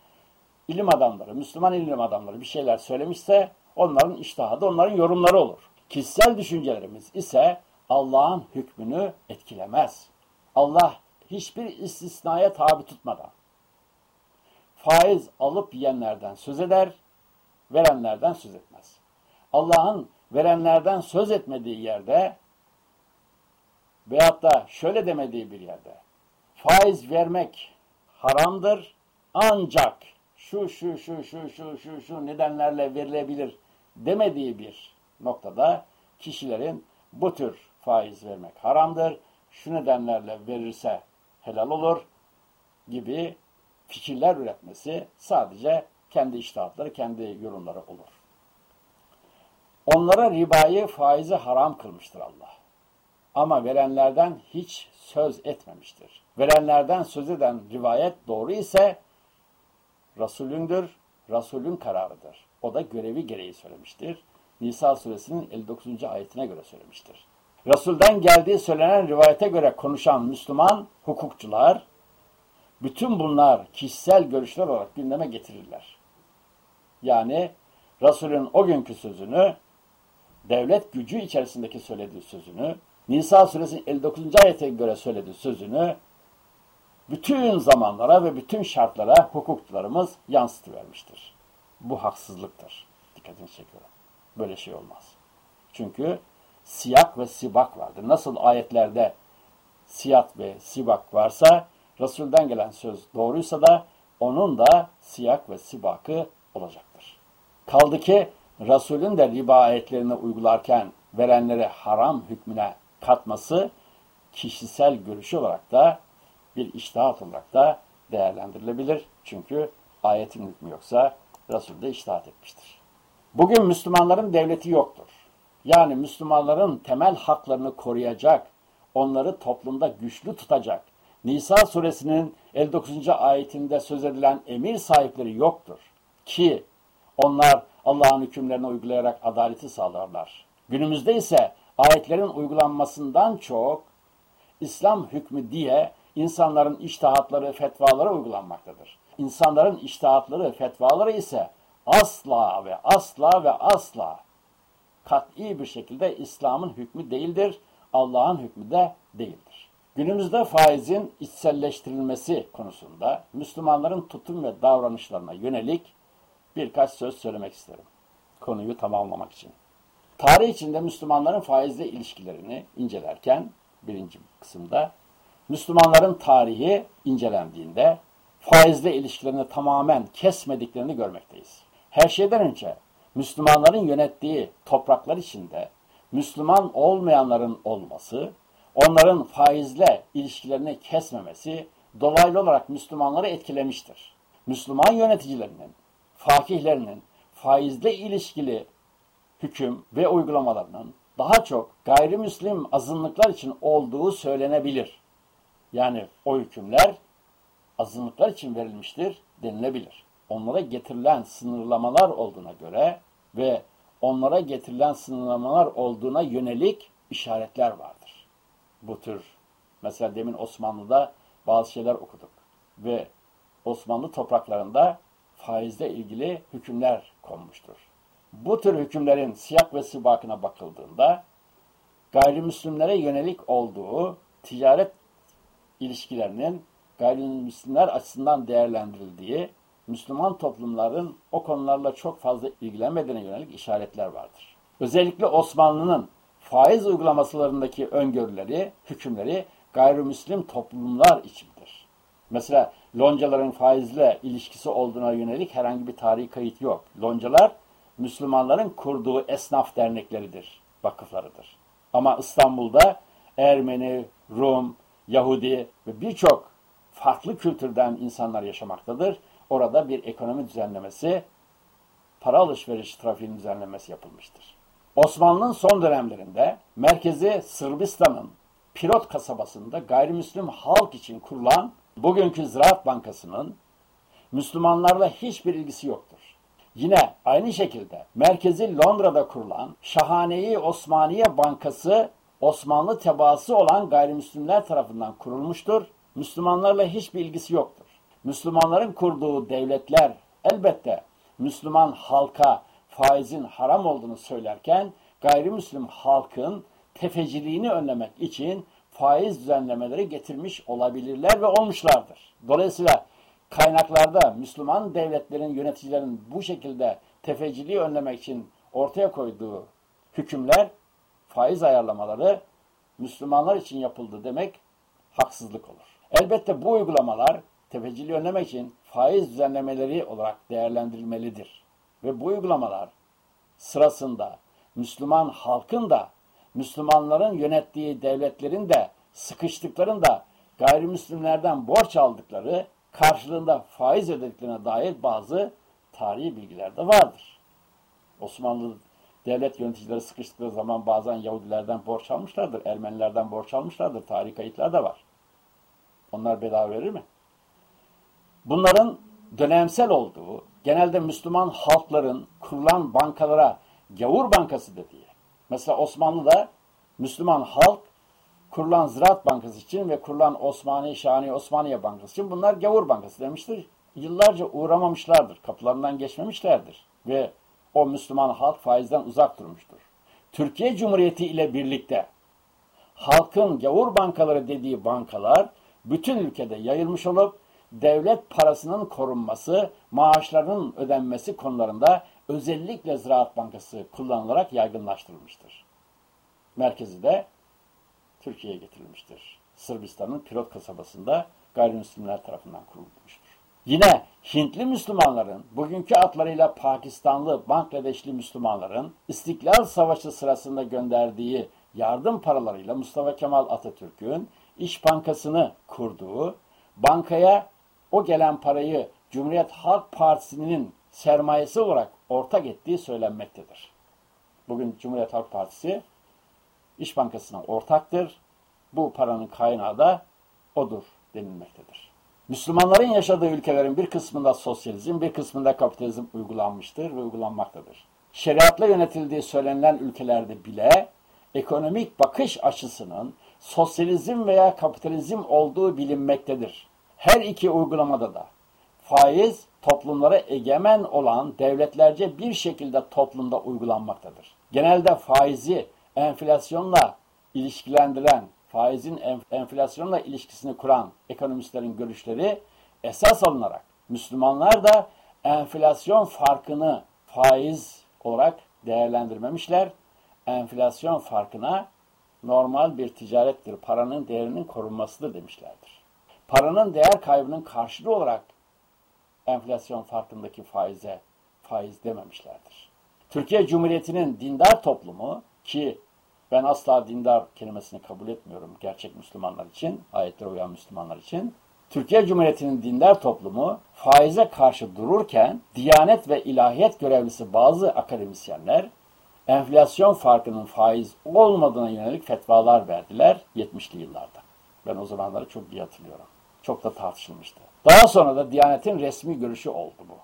ilim adamları, Müslüman ilim adamları bir şeyler söylemişse onların iştihadı, onların yorumları olur. Kişisel düşüncelerimiz ise Allah'ın hükmünü etkilemez. Allah hiçbir istisnaya tabi tutmadan faiz alıp yiyenlerden söz eder, verenlerden söz etmez. Allah'ın verenlerden söz etmediği yerde veyahut da şöyle demediği bir yerde faiz vermek haramdır ancak şu şu şu şu şu şu şu nedenlerle verilebilir demediği bir noktada kişilerin bu tür faiz vermek haramdır. Şu nedenlerle verirse helal olur gibi fikirler üretmesi sadece kendi iştahatları, kendi yorumları olur. Onlara ribayı, faizi haram kılmıştır Allah. Ama verenlerden hiç söz etmemiştir. Verenlerden söz eden rivayet doğru ise Resulündür, Resulün kararıdır. O da görevi gereği söylemiştir. Nisa suresinin 59. ayetine göre söylemiştir. Resul'den geldiği söylenen rivayete göre konuşan Müslüman hukukçular, bütün bunlar kişisel görüşler olarak gündeme getirirler. Yani Resul'ün o günkü sözünü, devlet gücü içerisindeki söylediği sözünü, Nisa suresinin 59. ayete göre söylediği sözünü bütün zamanlara ve bütün şartlara hukukçularımız yansıtıvermiştir. Bu haksızlıktır. Dikkatini çekiyorum. Böyle şey olmaz. Çünkü siyak ve sibak vardır. Nasıl ayetlerde siyat ve sibak varsa Resul'den gelen söz doğruysa da onun da siyak ve sibakı olacaktır. Kaldı ki Resul'ün de riba ayetlerini uygularken verenleri haram hükmüne katması kişisel görüşü olarak da bir iştahat olarak da değerlendirilebilir. Çünkü ayetin hükmü yoksa Resul de iştahat etmiştir. Bugün Müslümanların devleti yoktur. Yani Müslümanların temel haklarını koruyacak, onları toplumda güçlü tutacak. Nisa suresinin 59. ayetinde söz edilen emir sahipleri yoktur. Ki onlar Allah'ın hükümlerini uygulayarak adaleti sağlarlar. Günümüzde ise ayetlerin uygulanmasından çok İslam hükmü diye insanların iştahatları, fetvaları uygulanmaktadır. İnsanların iştahatları, fetvaları ise asla ve asla ve asla kat'i bir şekilde İslam'ın hükmü değildir, Allah'ın hükmü de değildir. Günümüzde faizin içselleştirilmesi konusunda Müslümanların tutum ve davranışlarına yönelik birkaç söz söylemek isterim. Konuyu tamamlamak için. Tarih içinde Müslümanların faizle ilişkilerini incelerken birinci kısımda Müslümanların tarihi incelendiğinde faizle ilişkilerini tamamen kesmediklerini görmekteyiz. Her şeyden önce Müslümanların yönettiği topraklar içinde Müslüman olmayanların olması, onların faizle ilişkilerini kesmemesi dolaylı olarak Müslümanları etkilemiştir. Müslüman yöneticilerinin, fakihlerinin faizle ilişkili hüküm ve uygulamalarının daha çok gayrimüslim azınlıklar için olduğu söylenebilir. Yani o hükümler azınlıklar için verilmiştir denilebilir. Onlara getirilen sınırlamalar olduğuna göre ve onlara getirilen sınırlamalar olduğuna yönelik işaretler vardır. Bu tür mesela demin Osmanlı'da bazı şeyler okuduk ve Osmanlı topraklarında faizle ilgili hükümler konmuştur. Bu tür hükümlerin siyak ve sibakına bakıldığında gayrimüslimlere yönelik olduğu ticaret ilişkilerinin gayrimüslimler açısından değerlendirildiği, Müslüman toplumların o konularla çok fazla ilgilenmediğine yönelik işaretler vardır. Özellikle Osmanlı'nın faiz uygulamalarındaki öngörüleri, hükümleri gayrimüslim toplumlar içindir. Mesela loncaların faizle ilişkisi olduğuna yönelik herhangi bir tarihi kayıt yok. Loncalar Müslümanların kurduğu esnaf dernekleridir, vakıflarıdır. Ama İstanbul'da Ermeni, Rum, Yahudi ve birçok farklı kültürden insanlar yaşamaktadır. Orada bir ekonomi düzenlemesi, para alışveriş trafiğinin düzenlemesi yapılmıştır. Osmanlı'nın son dönemlerinde merkezi Sırbistan'ın Pirot kasabasında gayrimüslim halk için kurulan bugünkü Ziraat Bankası'nın Müslümanlarla hiçbir ilgisi yoktur. Yine aynı şekilde merkezi Londra'da kurulan Şahaneyi Osmaniye Bankası Osmanlı tebaası olan gayrimüslimler tarafından kurulmuştur. Müslümanlarla hiçbir ilgisi yoktur. Müslümanların kurduğu devletler elbette Müslüman halka faizin haram olduğunu söylerken gayrimüslim halkın tefeciliğini önlemek için faiz düzenlemeleri getirmiş olabilirler ve olmuşlardır. Dolayısıyla kaynaklarda Müslüman devletlerin yöneticilerin bu şekilde tefeciliği önlemek için ortaya koyduğu hükümler faiz ayarlamaları Müslümanlar için yapıldı demek haksızlık olur. Elbette bu uygulamalar tefeciliği önlemek için faiz düzenlemeleri olarak değerlendirilmelidir. Ve bu uygulamalar sırasında Müslüman halkın da Müslümanların yönettiği devletlerin de sıkıştıklarında gayrimüslimlerden borç aldıkları karşılığında faiz ödediklerine dair bazı tarihi bilgiler de vardır. Osmanlı devlet yöneticileri sıkıştıkları zaman bazen Yahudilerden borç almışlardır, Ermenilerden borç almışlardır. Tarih kayıtlar da var. Onlar bedava verir mi? Bunların dönemsel olduğu, genelde Müslüman halkların kurulan bankalara gavur bankası dediği, mesela Osmanlı'da Müslüman halk kurulan Ziraat Bankası için ve kurulan Osmani Şahani Osmaniye Bankası için bunlar gavur bankası demiştir. Yıllarca uğramamışlardır. Kapılarından geçmemişlerdir. Ve o Müslüman halk faizden uzak durmuştur. Türkiye Cumhuriyeti ile birlikte halkın gavur bankaları dediği bankalar bütün ülkede yayılmış olup devlet parasının korunması, maaşlarının ödenmesi konularında özellikle Ziraat Bankası kullanılarak yaygınlaştırılmıştır. Merkezi de Türkiye'ye getirilmiştir. Sırbistan'ın Pirot kasabasında gayrimüslimler tarafından kurulmuştur. Yine Hintli Müslümanların, bugünkü adlarıyla Pakistanlı, Bangladeşli Müslümanların İstiklal Savaşı sırasında gönderdiği yardım paralarıyla Mustafa Kemal Atatürk'ün İş Bankası'nı kurduğu, bankaya o gelen parayı Cumhuriyet Halk Partisi'nin sermayesi olarak ortak ettiği söylenmektedir. Bugün Cumhuriyet Halk Partisi İş Bankası'na ortaktır. Bu paranın kaynağı da odur denilmektedir. Müslümanların yaşadığı ülkelerin bir kısmında sosyalizm, bir kısmında kapitalizm uygulanmıştır ve uygulanmaktadır. Şeriatla yönetildiği söylenilen ülkelerde bile ekonomik bakış açısının sosyalizm veya kapitalizm olduğu bilinmektedir. Her iki uygulamada da faiz toplumlara egemen olan devletlerce bir şekilde toplumda uygulanmaktadır. Genelde faizi enflasyonla ilişkilendiren, faizin enflasyonla ilişkisini kuran ekonomistlerin görüşleri esas alınarak Müslümanlar da enflasyon farkını faiz olarak değerlendirmemişler. Enflasyon farkına normal bir ticarettir, paranın değerinin korunmasıdır demişlerdir. Paranın değer kaybının karşılığı olarak enflasyon farkındaki faize faiz dememişlerdir. Türkiye Cumhuriyeti'nin dindar toplumu ki ben asla dindar kelimesini kabul etmiyorum gerçek Müslümanlar için, ayetlere uyan Müslümanlar için. Türkiye Cumhuriyeti'nin dindar toplumu faize karşı dururken Diyanet ve ilahiyet görevlisi bazı akademisyenler enflasyon farkının faiz olmadığına yönelik fetvalar verdiler 70'li yıllarda. Ben o zamanları çok iyi hatırlıyorum. Çok da tartışılmıştı. Daha sonra da Diyanet'in resmi görüşü oldu bu.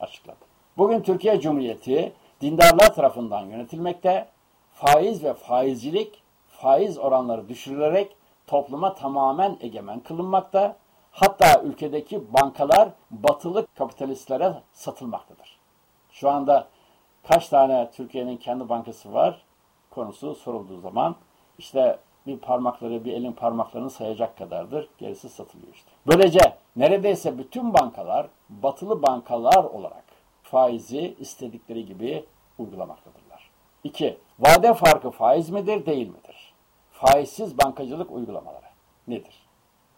Açıkladı. Bugün Türkiye Cumhuriyeti dindarlar tarafından yönetilmekte, faiz ve faizcilik, faiz oranları düşürülerek topluma tamamen egemen kılınmakta, hatta ülkedeki bankalar batılı kapitalistlere satılmaktadır. Şu anda kaç tane Türkiye'nin kendi bankası var konusu sorulduğu zaman işte bir parmakları, bir elin parmaklarını sayacak kadardır. Gerisi satılıyor işte. Böylece neredeyse bütün bankalar batılı bankalar olarak faizi istedikleri gibi uygulamaktadırlar. 2. Vade farkı faiz midir, değil midir? Faizsiz bankacılık uygulamaları nedir?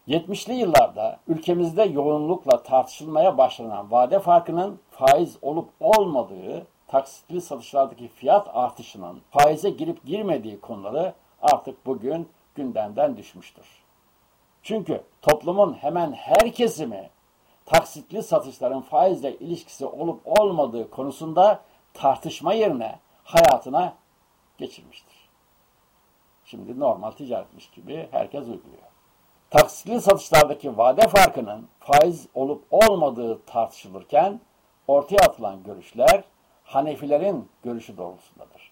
70'li yıllarda ülkemizde yoğunlukla tartışılmaya başlanan vade farkının faiz olup olmadığı, taksitli satışlardaki fiyat artışının faize girip girmediği konuları artık bugün gündemden düşmüştür. Çünkü toplumun hemen her kesimi taksitli satışların faizle ilişkisi olup olmadığı konusunda tartışma yerine hayatına geçirmiştir. Şimdi normal ticaretmiş gibi herkes uyguluyor. Taksitli satışlardaki vade farkının faiz olup olmadığı tartışılırken ortaya atılan görüşler Hanefilerin görüşü doğrultusundadır.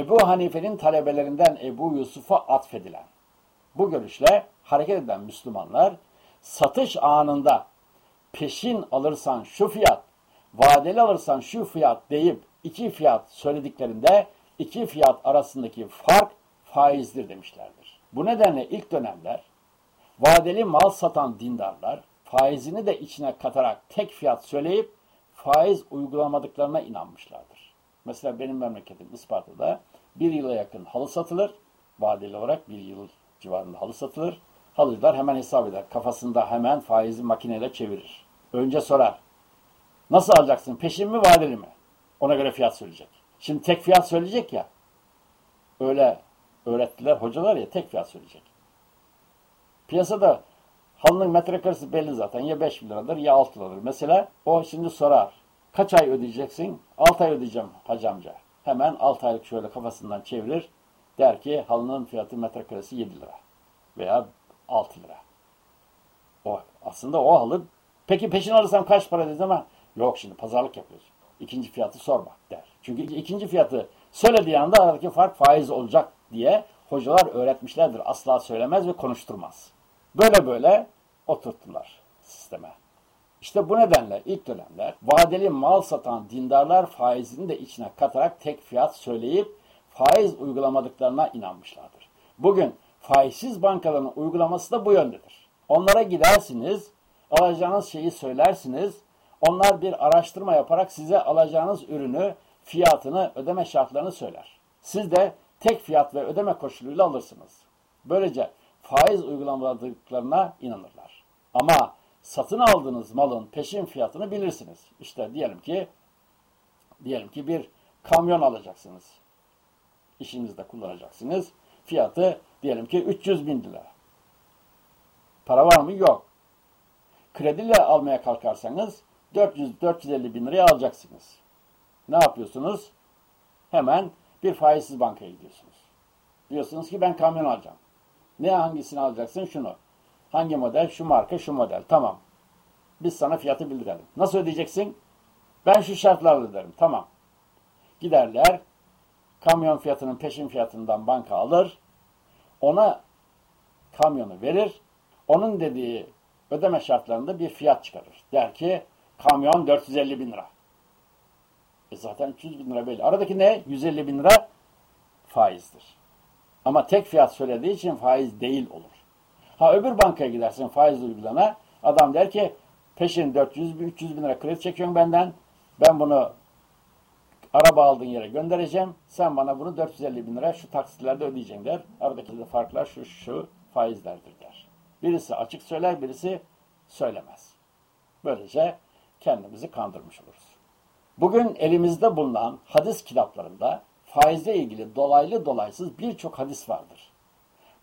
Ebu Hanife'nin talebelerinden Ebu Yusuf'a atfedilen bu görüşle hareket eden Müslümanlar satış anında peşin alırsan şu fiyat, vadeli alırsan şu fiyat deyip iki fiyat söylediklerinde iki fiyat arasındaki fark faizdir demişlerdir. Bu nedenle ilk dönemler vadeli mal satan dindarlar faizini de içine katarak tek fiyat söyleyip faiz uygulamadıklarına inanmışlardır. Mesela benim memleketim Isparta'da bir yıla yakın halı satılır. Vadeli olarak bir yıl civarında halı satılır. Halıcılar hemen hesap eder. Kafasında hemen faizi makineyle çevirir. Önce sorar. Nasıl alacaksın? Peşin mi vadeli mi? Ona göre fiyat söyleyecek. Şimdi tek fiyat söyleyecek ya. Öyle öğrettiler hocalar ya tek fiyat söyleyecek. Piyasada halının metrekaresi belli zaten. Ya 5 liradır ya 6 liradır. Mesela o şimdi sorar. Kaç ay ödeyeceksin? 6 ay ödeyeceğim hacı amca. Hemen 6 aylık şöyle kafasından çevirir. Der ki halının fiyatı metrekaresi 7 lira. Veya 6 lira. O, aslında o halı peki peşin alırsam kaç para dedi ama yok şimdi pazarlık yapıyorsun. İkinci fiyatı sorma der. Çünkü ikinci fiyatı Söylediği anda aradaki fark faiz olacak diye hocalar öğretmişlerdir. Asla söylemez ve konuşturmaz. Böyle böyle oturttular sisteme. İşte bu nedenle ilk dönemler vadeli mal satan dindarlar faizini de içine katarak tek fiyat söyleyip faiz uygulamadıklarına inanmışlardır. Bugün faizsiz bankaların uygulaması da bu yöndedir. Onlara gidersiniz, alacağınız şeyi söylersiniz, onlar bir araştırma yaparak size alacağınız ürünü, fiyatını, ödeme şartlarını söyler. Siz de tek fiyat ve ödeme koşuluyla alırsınız. Böylece faiz uygulamadıklarına inanırlar. Ama satın aldığınız malın peşin fiyatını bilirsiniz. İşte diyelim ki diyelim ki bir kamyon alacaksınız. İşinizde kullanacaksınız. Fiyatı diyelim ki 300 bin lira. Para var mı? Yok. Krediyle almaya kalkarsanız 400-450 bin liraya alacaksınız. Ne yapıyorsunuz? Hemen bir faizsiz bankaya gidiyorsunuz. Diyorsunuz ki ben kamyon alacağım. Ne hangisini alacaksın? Şunu. Hangi model? Şu marka, şu model. Tamam. Biz sana fiyatı bildirelim. Nasıl ödeyeceksin? Ben şu şartlarla öderim. Tamam. Giderler. Kamyon fiyatının peşin fiyatından banka alır. Ona kamyonu verir. Onun dediği ödeme şartlarında bir fiyat çıkarır. Der ki kamyon 450 bin lira. E zaten 300 bin lira belli. Aradaki ne? 150 bin lira faizdir. Ama tek fiyat söylediği için faiz değil olur. Ha öbür bankaya gidersin faiz uygulana. Adam der ki peşin 400 bin 300 bin lira kredi çekiyorsun benden. Ben bunu araba aldığın yere göndereceğim. Sen bana bunu 450 bin lira şu taksitlerde ödeyeceksin der. Aradaki de farklar şu şu faizlerdir der. Birisi açık söyler, birisi söylemez. Böylece kendimizi kandırmış oluruz. Bugün elimizde bulunan hadis kitaplarında faizle ilgili dolaylı dolaysız birçok hadis vardır.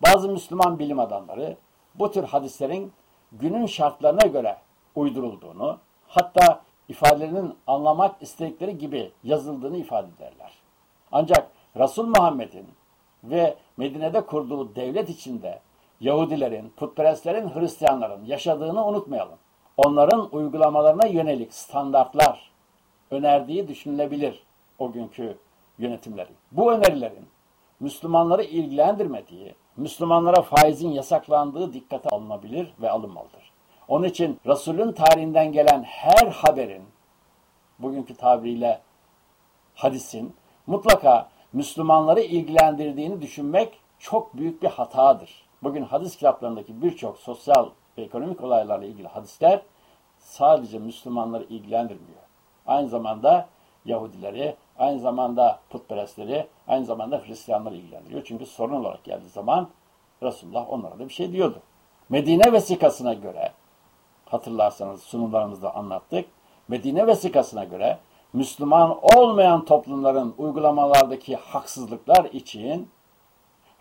Bazı Müslüman bilim adamları bu tür hadislerin günün şartlarına göre uydurulduğunu, hatta ifadelerinin anlamak istedikleri gibi yazıldığını ifade ederler. Ancak Resul Muhammed'in ve Medine'de kurduğu devlet içinde Yahudilerin, putperestlerin, Hristiyanların yaşadığını unutmayalım. Onların uygulamalarına yönelik standartlar önerdiği düşünülebilir o günkü yönetimlerin. Bu önerilerin Müslümanları ilgilendirmediği, Müslümanlara faizin yasaklandığı dikkate alınabilir ve alınmalıdır. Onun için Resul'ün tarihinden gelen her haberin, bugünkü tabiriyle hadisin, mutlaka Müslümanları ilgilendirdiğini düşünmek çok büyük bir hatadır. Bugün hadis kitaplarındaki birçok sosyal ve ekonomik olaylarla ilgili hadisler sadece Müslümanları ilgilendirmiyor. Aynı zamanda Yahudileri, aynı zamanda putperestleri, aynı zamanda Hristiyanları ilgilendiriyor. Çünkü sorun olarak geldiği zaman Resulullah onlara da bir şey diyordu. Medine vesikasına göre, hatırlarsanız sunumlarımızda anlattık, Medine vesikasına göre Müslüman olmayan toplumların uygulamalardaki haksızlıklar için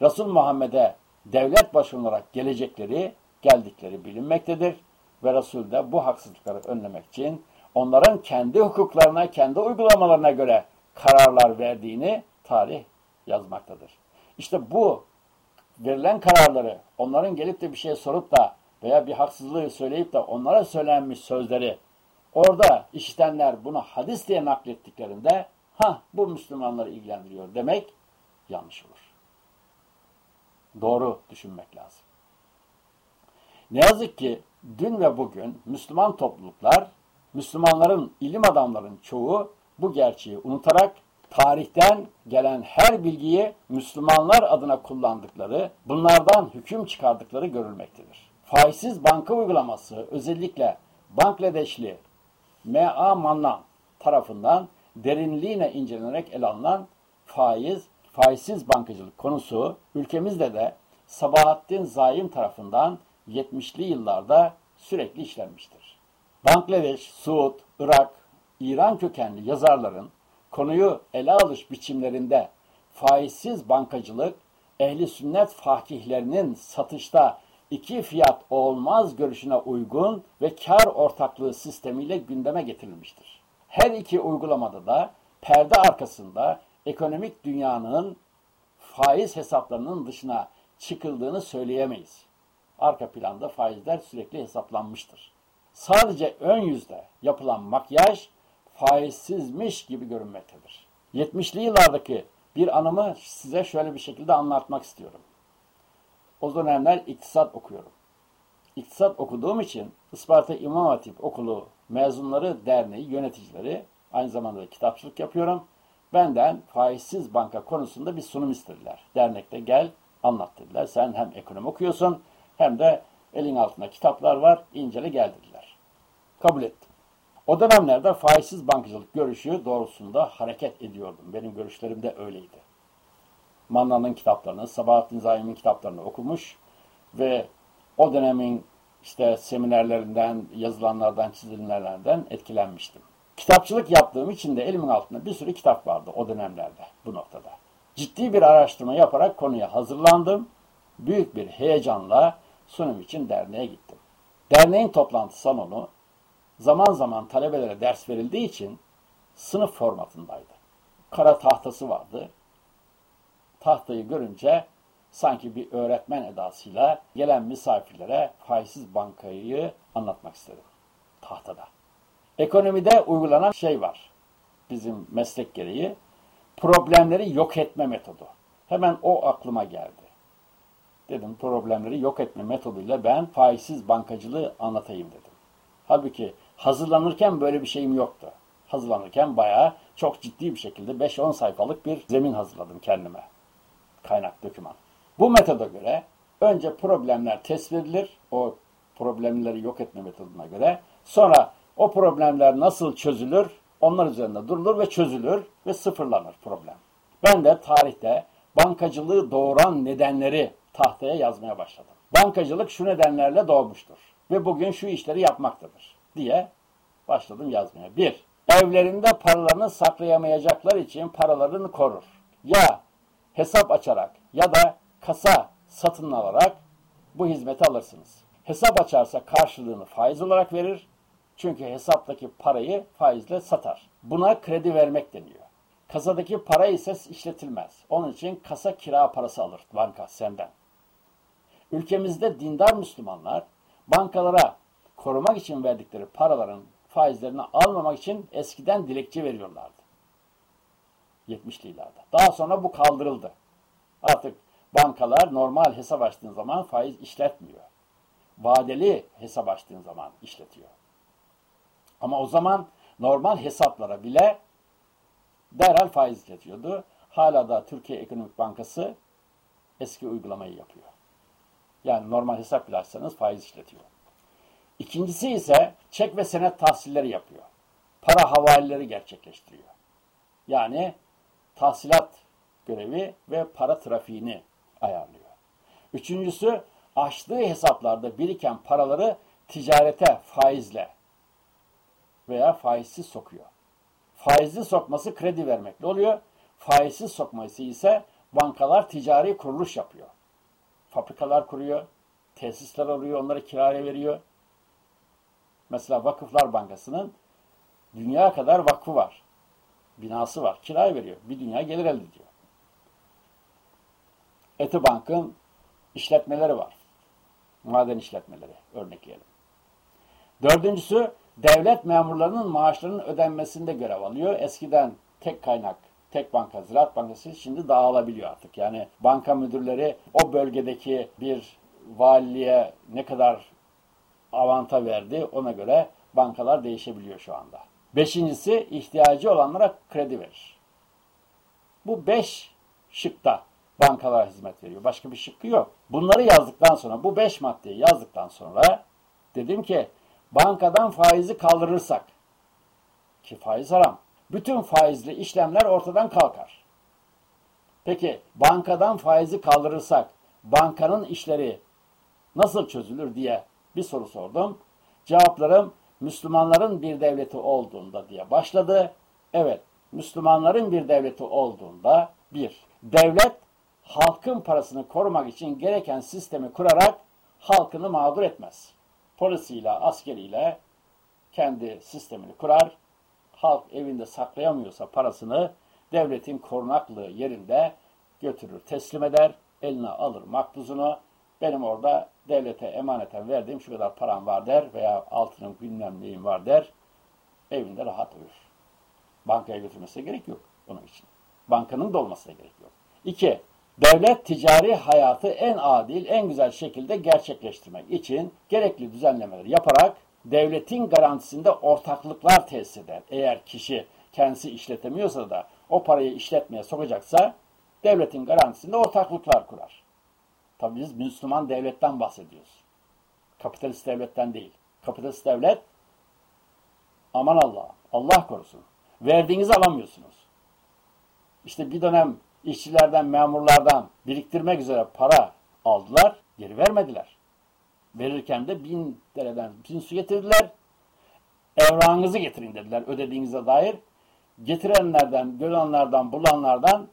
Resul Muhammed'e devlet başı olarak gelecekleri, geldikleri bilinmektedir. Ve Resul de bu haksızlıkları önlemek için onların kendi hukuklarına, kendi uygulamalarına göre kararlar verdiğini tarih yazmaktadır. İşte bu verilen kararları onların gelip de bir şey sorup da veya bir haksızlığı söyleyip de onlara söylenmiş sözleri orada işitenler bunu hadis diye naklettiklerinde ha bu Müslümanları ilgilendiriyor demek yanlış olur. Doğru düşünmek lazım. Ne yazık ki dün ve bugün Müslüman topluluklar, Müslümanların ilim adamların çoğu bu gerçeği unutarak tarihten gelen her bilgiyi Müslümanlar adına kullandıkları, bunlardan hüküm çıkardıkları görülmektedir. Faizsiz banka uygulaması özellikle Bangladeşli M.A. Mannan tarafından derinliğine incelenerek ele alınan faiz, faizsiz bankacılık konusu ülkemizde de Sabahattin Zaim tarafından 70'li yıllarda sürekli işlenmiştir. Bangladeş, Suud, Irak, İran kökenli yazarların konuyu ele alış biçimlerinde faizsiz bankacılık, ehli sünnet fakihlerinin satışta iki fiyat olmaz görüşüne uygun ve kar ortaklığı sistemiyle gündeme getirilmiştir. Her iki uygulamada da perde arkasında ekonomik dünyanın faiz hesaplarının dışına çıkıldığını söyleyemeyiz. Arka planda faizler sürekli hesaplanmıştır. Sadece ön yüzde yapılan makyaj faizsizmiş gibi görünmektedir. 70'li yıllardaki Bir anımı size şöyle bir şekilde anlatmak istiyorum. O dönemler iktisat okuyorum. İktisat okuduğum için Isparta İmam Hatip Okulu mezunları derneği yöneticileri aynı zamanda da kitapçılık yapıyorum. Benden faizsiz banka konusunda bir sunum istediler. Dernekte gel anlat dediler. Sen hem ekonomi okuyorsun hem de elin altında kitaplar var. incele gel dediler. Kabul ettim. O dönemlerde faizsiz bankacılık görüşü doğrusunda hareket ediyordum. Benim görüşlerim de öyleydi. Manna'nın kitaplarını, Sabahattin Zaim'in kitaplarını okumuş ve o dönemin işte seminerlerinden, yazılanlardan, çizilenlerden etkilenmiştim. Kitapçılık yaptığım için de elimin altında bir sürü kitap vardı o dönemlerde bu noktada. Ciddi bir araştırma yaparak konuya hazırlandım. Büyük bir heyecanla sunum için derneğe gittim. Derneğin toplantı salonu zaman zaman talebelere ders verildiği için sınıf formatındaydı. Kara tahtası vardı. Tahtayı görünce sanki bir öğretmen edasıyla gelen misafirlere faizsiz bankayı anlatmak istedim. Tahtada. Ekonomide uygulanan şey var. Bizim meslek gereği problemleri yok etme metodu. Hemen o aklıma geldi. Dedim problemleri yok etme metoduyla ben faizsiz bankacılığı anlatayım dedim. Halbuki hazırlanırken böyle bir şeyim yoktu. Hazırlanırken bayağı çok ciddi bir şekilde 5-10 sayfalık bir zemin hazırladım kendime. Kaynak doküman. Bu metoda göre önce problemler tespit edilir. O problemleri yok etme metoduna göre. Sonra o problemler nasıl çözülür? Onlar üzerinde durulur ve çözülür ve sıfırlanır problem. Ben de tarihte bankacılığı doğuran nedenleri tahtaya yazmaya başladım. Bankacılık şu nedenlerle doğmuştur ve bugün şu işleri yapmaktadır diye başladım yazmaya. Bir, evlerinde paralarını saklayamayacaklar için paralarını korur. Ya hesap açarak ya da kasa satın alarak bu hizmeti alırsınız. Hesap açarsa karşılığını faiz olarak verir. Çünkü hesaptaki parayı faizle satar. Buna kredi vermek deniyor. Kasadaki para ise işletilmez. Onun için kasa kira parası alır banka senden. Ülkemizde dindar Müslümanlar bankalara korumak için verdikleri paraların faizlerini almamak için eskiden dilekçe veriyorlardı. 70'li yıllarda. Daha sonra bu kaldırıldı. Artık bankalar normal hesap açtığın zaman faiz işletmiyor. Vadeli hesap açtığın zaman işletiyor. Ama o zaman normal hesaplara bile derhal faiz işletiyordu. Hala da Türkiye Ekonomik Bankası eski uygulamayı yapıyor. Yani normal hesap bile açsanız faiz işletiyor. İkincisi ise çek ve senet tahsilleri yapıyor. Para havaleleri gerçekleştiriyor. Yani tahsilat görevi ve para trafiğini ayarlıyor. Üçüncüsü açtığı hesaplarda biriken paraları ticarete faizle veya faizsiz sokuyor. Faizli sokması kredi vermekle oluyor. Faizsiz sokması ise bankalar ticari kuruluş yapıyor. Fabrikalar kuruyor, tesisler alıyor, onları kiraya veriyor. Mesela Vakıflar Bankası'nın dünya kadar vakfı var. Binası var, kiraya veriyor. Bir dünya gelir elde ediyor. Etibank'ın işletmeleri var. Maden işletmeleri örnekleyelim. Dördüncüsü devlet memurlarının maaşlarının ödenmesinde görev alıyor. Eskiden tek kaynak, tek banka, Ziraat Bankası şimdi dağılabiliyor artık. Yani banka müdürleri o bölgedeki bir valiliğe ne kadar avanta verdi ona göre bankalar değişebiliyor şu anda. Beşincisi ihtiyacı olanlara kredi verir. Bu beş şıkta bankalar hizmet veriyor. Başka bir şıkkı yok. Bunları yazdıktan sonra, bu beş maddeyi yazdıktan sonra dedim ki bankadan faizi kaldırırsak ki faiz haram. Bütün faizli işlemler ortadan kalkar. Peki bankadan faizi kaldırırsak bankanın işleri nasıl çözülür diye bir soru sordum. Cevaplarım Müslümanların bir devleti olduğunda diye başladı. Evet, Müslümanların bir devleti olduğunda bir, devlet halkın parasını korumak için gereken sistemi kurarak halkını mağdur etmez. Polisiyle, askeriyle kendi sistemini kurar. Halk evinde saklayamıyorsa parasını devletin korunaklığı yerinde götürür, teslim eder, eline alır makbuzunu. Benim orada devlete emaneten verdiğim şu kadar param var der veya altının bilmem neyim var der. Evinde rahat uyur. Bankaya götürmesine gerek yok onun için. Bankanın da olmasına gerek yok. İki, devlet ticari hayatı en adil, en güzel şekilde gerçekleştirmek için gerekli düzenlemeleri yaparak devletin garantisinde ortaklıklar tesis eder. Eğer kişi kendisi işletemiyorsa da o parayı işletmeye sokacaksa devletin garantisinde ortaklıklar kurar. Tabii biz Müslüman devletten bahsediyoruz. Kapitalist devletten değil. Kapitalist devlet aman Allah, Allah korusun. Verdiğinizi alamıyorsunuz. İşte bir dönem işçilerden, memurlardan biriktirmek üzere para aldılar, geri vermediler. Verirken de bin dereden bin su getirdiler. Evrağınızı getirin dediler ödediğinize dair. Getirenlerden, görenlerden, bulanlardan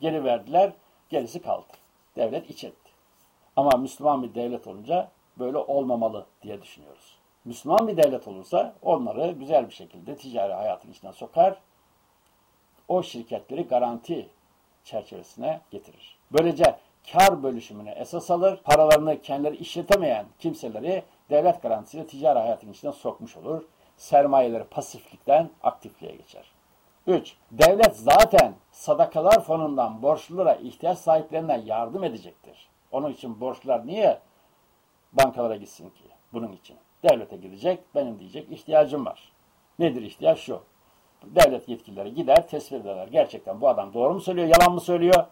geri verdiler. Gerisi kaldı. Devlet iç etti. Ama Müslüman bir devlet olunca böyle olmamalı diye düşünüyoruz. Müslüman bir devlet olursa onları güzel bir şekilde ticari hayatın içine sokar. O şirketleri garanti çerçevesine getirir. Böylece kar bölüşümüne esas alır, paralarını kendileri işletemeyen kimseleri devlet garantisiyle ticari hayatın içine sokmuş olur. Sermayeleri pasiflikten aktifliğe geçer. 3. Devlet zaten sadakalar fonundan borçlulara ihtiyaç sahiplerine yardım edecektir. Onun için borçlular niye bankalara gitsin ki? Bunun için. Devlete gidecek, benim diyecek ihtiyacım var. Nedir ihtiyaç? Şu. Devlet yetkilileri gider, tespit ederler. Gerçekten bu adam doğru mu söylüyor, yalan mı söylüyor?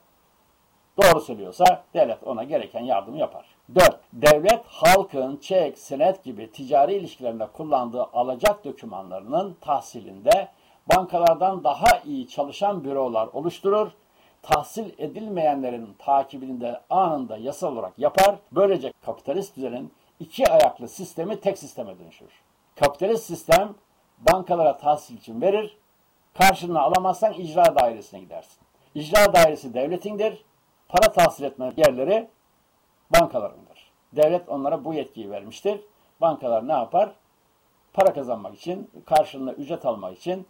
Doğru söylüyorsa devlet ona gereken yardım yapar. 4. Devlet halkın çek, senet gibi ticari ilişkilerinde kullandığı alacak dokümanlarının tahsilinde bankalardan daha iyi çalışan bürolar oluşturur. Tahsil edilmeyenlerin takibinde anında yasal olarak yapar. Böylece kapitalist düzenin iki ayaklı sistemi tek sisteme dönüşür. Kapitalist sistem bankalara tahsil için verir. Karşılığını alamazsan icra dairesine gidersin. İcra dairesi devletindir. Para tahsil etme yerleri bankalarındır. Devlet onlara bu yetkiyi vermiştir. Bankalar ne yapar? Para kazanmak için, karşılığında ücret almak için,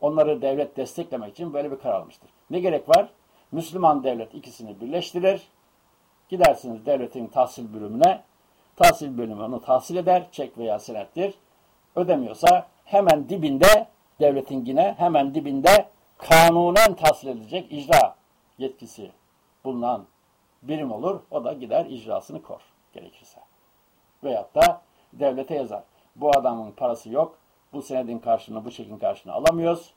onları devlet desteklemek için böyle bir karar almıştır. Ne gerek var? Müslüman devlet ikisini birleştirir. Gidersiniz devletin tahsil bölümüne. Tahsil bölümü onu tahsil eder. Çek veya senettir. Ödemiyorsa hemen dibinde devletin yine hemen dibinde kanunen tahsil edilecek icra yetkisi bulunan birim olur. O da gider icrasını kor gerekirse. Veyahut da devlete yazar. Bu adamın parası yok. Bu senedin karşılığını, bu çekin karşılığını alamıyoruz.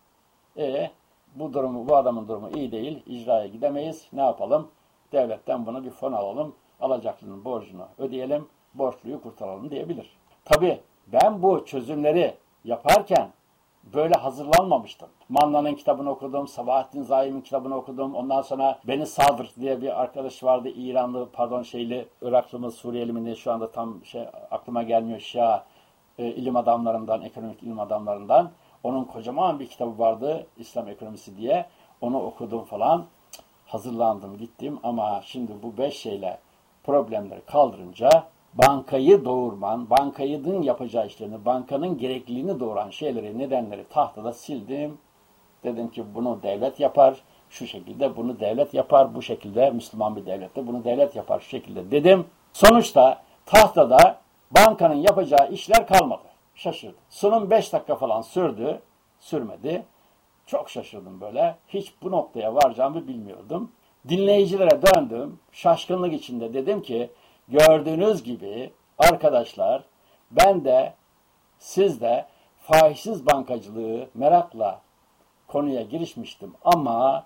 E bu durumu, bu adamın durumu iyi değil. İcraya gidemeyiz. Ne yapalım? Devletten bunu bir fon alalım. Alacaklının borcunu ödeyelim. Borçluyu kurtaralım diyebilir. Tabi ben bu çözümleri yaparken böyle hazırlanmamıştım. Manna'nın kitabını okudum, Sabahattin Zaim'in kitabını okudum. Ondan sonra Beni Sadır diye bir arkadaş vardı. İranlı, pardon şeyli, Iraklı mı, Suriyeli mi şu anda tam şey aklıma gelmiyor. Şia e, ilim adamlarından, ekonomik ilim adamlarından. Onun kocaman bir kitabı vardı, İslam ekonomisi diye. Onu okudum falan. Hazırlandım, gittim ama şimdi bu beş şeyle problemleri kaldırınca bankayı doğurman, bankayının yapacağı işlerini, bankanın gerekliliğini doğuran şeyleri, nedenleri tahtada sildim. Dedim ki bunu devlet yapar, şu şekilde bunu devlet yapar, bu şekilde Müslüman bir devlette bunu devlet yapar, şu şekilde dedim. Sonuçta tahtada bankanın yapacağı işler kalmadı. Şaşırdım. Sunum 5 dakika falan sürdü, sürmedi. Çok şaşırdım böyle. Hiç bu noktaya varacağımı bilmiyordum. Dinleyicilere döndüm. Şaşkınlık içinde dedim ki Gördüğünüz gibi arkadaşlar ben de siz de faizsiz bankacılığı merakla konuya girişmiştim ama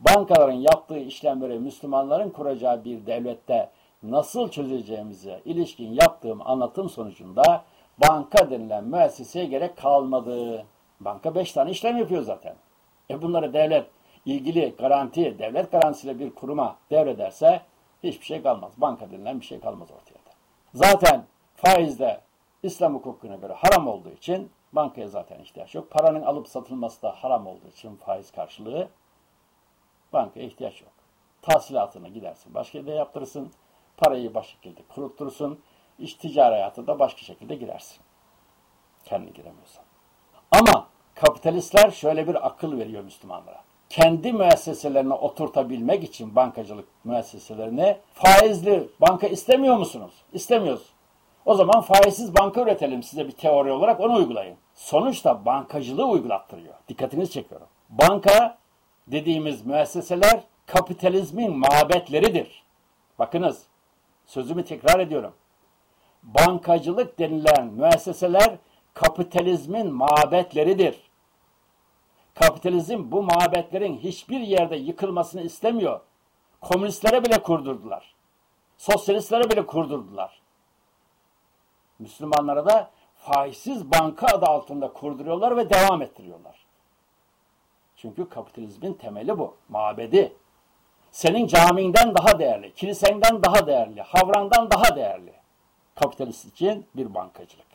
bankaların yaptığı işlemleri Müslümanların kuracağı bir devlette nasıl çözeceğimize ilişkin yaptığım anlatım sonucunda banka denilen müesseseye gerek kalmadı. Banka beş tane işlem yapıyor zaten. E bunları devlet ilgili garanti, devlet garantisiyle bir kuruma devrederse hiçbir şey kalmaz. Banka denilen bir şey kalmaz ortaya da. Zaten faizde İslam hukukuna göre haram olduğu için bankaya zaten ihtiyaç yok. Paranın alıp satılması da haram olduğu için faiz karşılığı bankaya ihtiyaç yok. Tahsilatını gidersin, başka yerde yaptırırsın. Parayı başka şekilde kurutturursun. İş ticari hayatı da başka şekilde girersin. Kendi giremiyorsan. Ama kapitalistler şöyle bir akıl veriyor Müslümanlara kendi müesseselerine oturtabilmek için bankacılık müesseselerine faizli banka istemiyor musunuz? İstemiyoruz. O zaman faizsiz banka üretelim size bir teori olarak onu uygulayın. Sonuçta bankacılığı uygulattırıyor. Dikkatinizi çekiyorum. Banka dediğimiz müesseseler kapitalizmin mabetleridir. Bakınız, sözümü tekrar ediyorum. Bankacılık denilen müesseseler kapitalizmin mabetleridir. Kapitalizm bu mabetlerin hiçbir yerde yıkılmasını istemiyor. Komünistlere bile kurdurdular. Sosyalistlere bile kurdurdular. Müslümanlara da faizsiz banka adı altında kurduruyorlar ve devam ettiriyorlar. Çünkü kapitalizmin temeli bu, mabedi. Senin caminden daha değerli, kilisenden daha değerli, havrandan daha değerli. Kapitalist için bir bankacılık.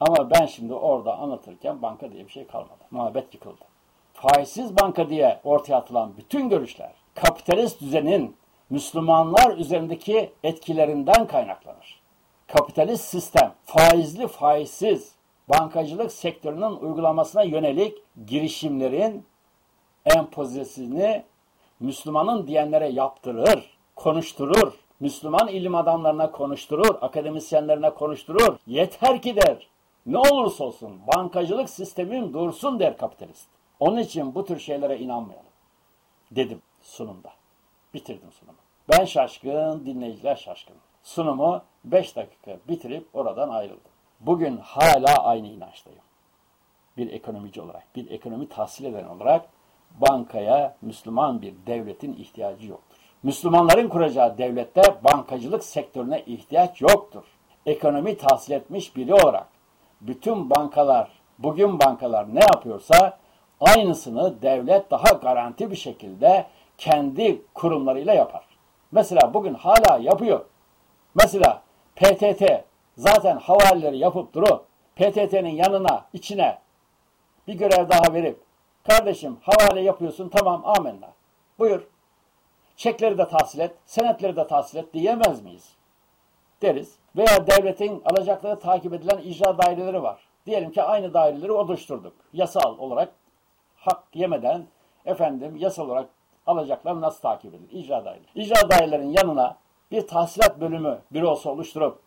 Ama ben şimdi orada anlatırken banka diye bir şey kalmadı. Mabet yıkıldı. Faizsiz banka diye ortaya atılan bütün görüşler kapitalist düzenin Müslümanlar üzerindeki etkilerinden kaynaklanır. Kapitalist sistem faizli faizsiz bankacılık sektörünün uygulamasına yönelik girişimlerin empozesini Müslümanın diyenlere yaptırır, konuşturur. Müslüman ilim adamlarına konuşturur, akademisyenlerine konuşturur. Yeter ki der, ne olursa olsun bankacılık sistemin dursun der kapitalist. Onun için bu tür şeylere inanmayalım. Dedim sunumda. Bitirdim sunumu. Ben şaşkın, dinleyiciler şaşkın. Sunumu 5 dakika bitirip oradan ayrıldım. Bugün hala aynı inançtayım. Bir ekonomici olarak, bir ekonomi tahsil eden olarak bankaya Müslüman bir devletin ihtiyacı yoktur. Müslümanların kuracağı devlette bankacılık sektörüne ihtiyaç yoktur. Ekonomi tahsil etmiş biri olarak bütün bankalar, bugün bankalar ne yapıyorsa aynısını devlet daha garanti bir şekilde kendi kurumlarıyla yapar. Mesela bugün hala yapıyor. Mesela PTT zaten havaleleri yapıp duru. PTT'nin yanına, içine bir görev daha verip kardeşim havale yapıyorsun tamam amenna. Buyur. Çekleri de tahsil et, senetleri de tahsil et diyemez miyiz? Deriz. Veya devletin alacakları takip edilen icra daireleri var. Diyelim ki aynı daireleri oluşturduk. Yasal olarak hak yemeden efendim yasal olarak alacaklar nasıl takip edilir? İcra daireleri. İcra dairelerin yanına bir tahsilat bölümü bürosu oluşturup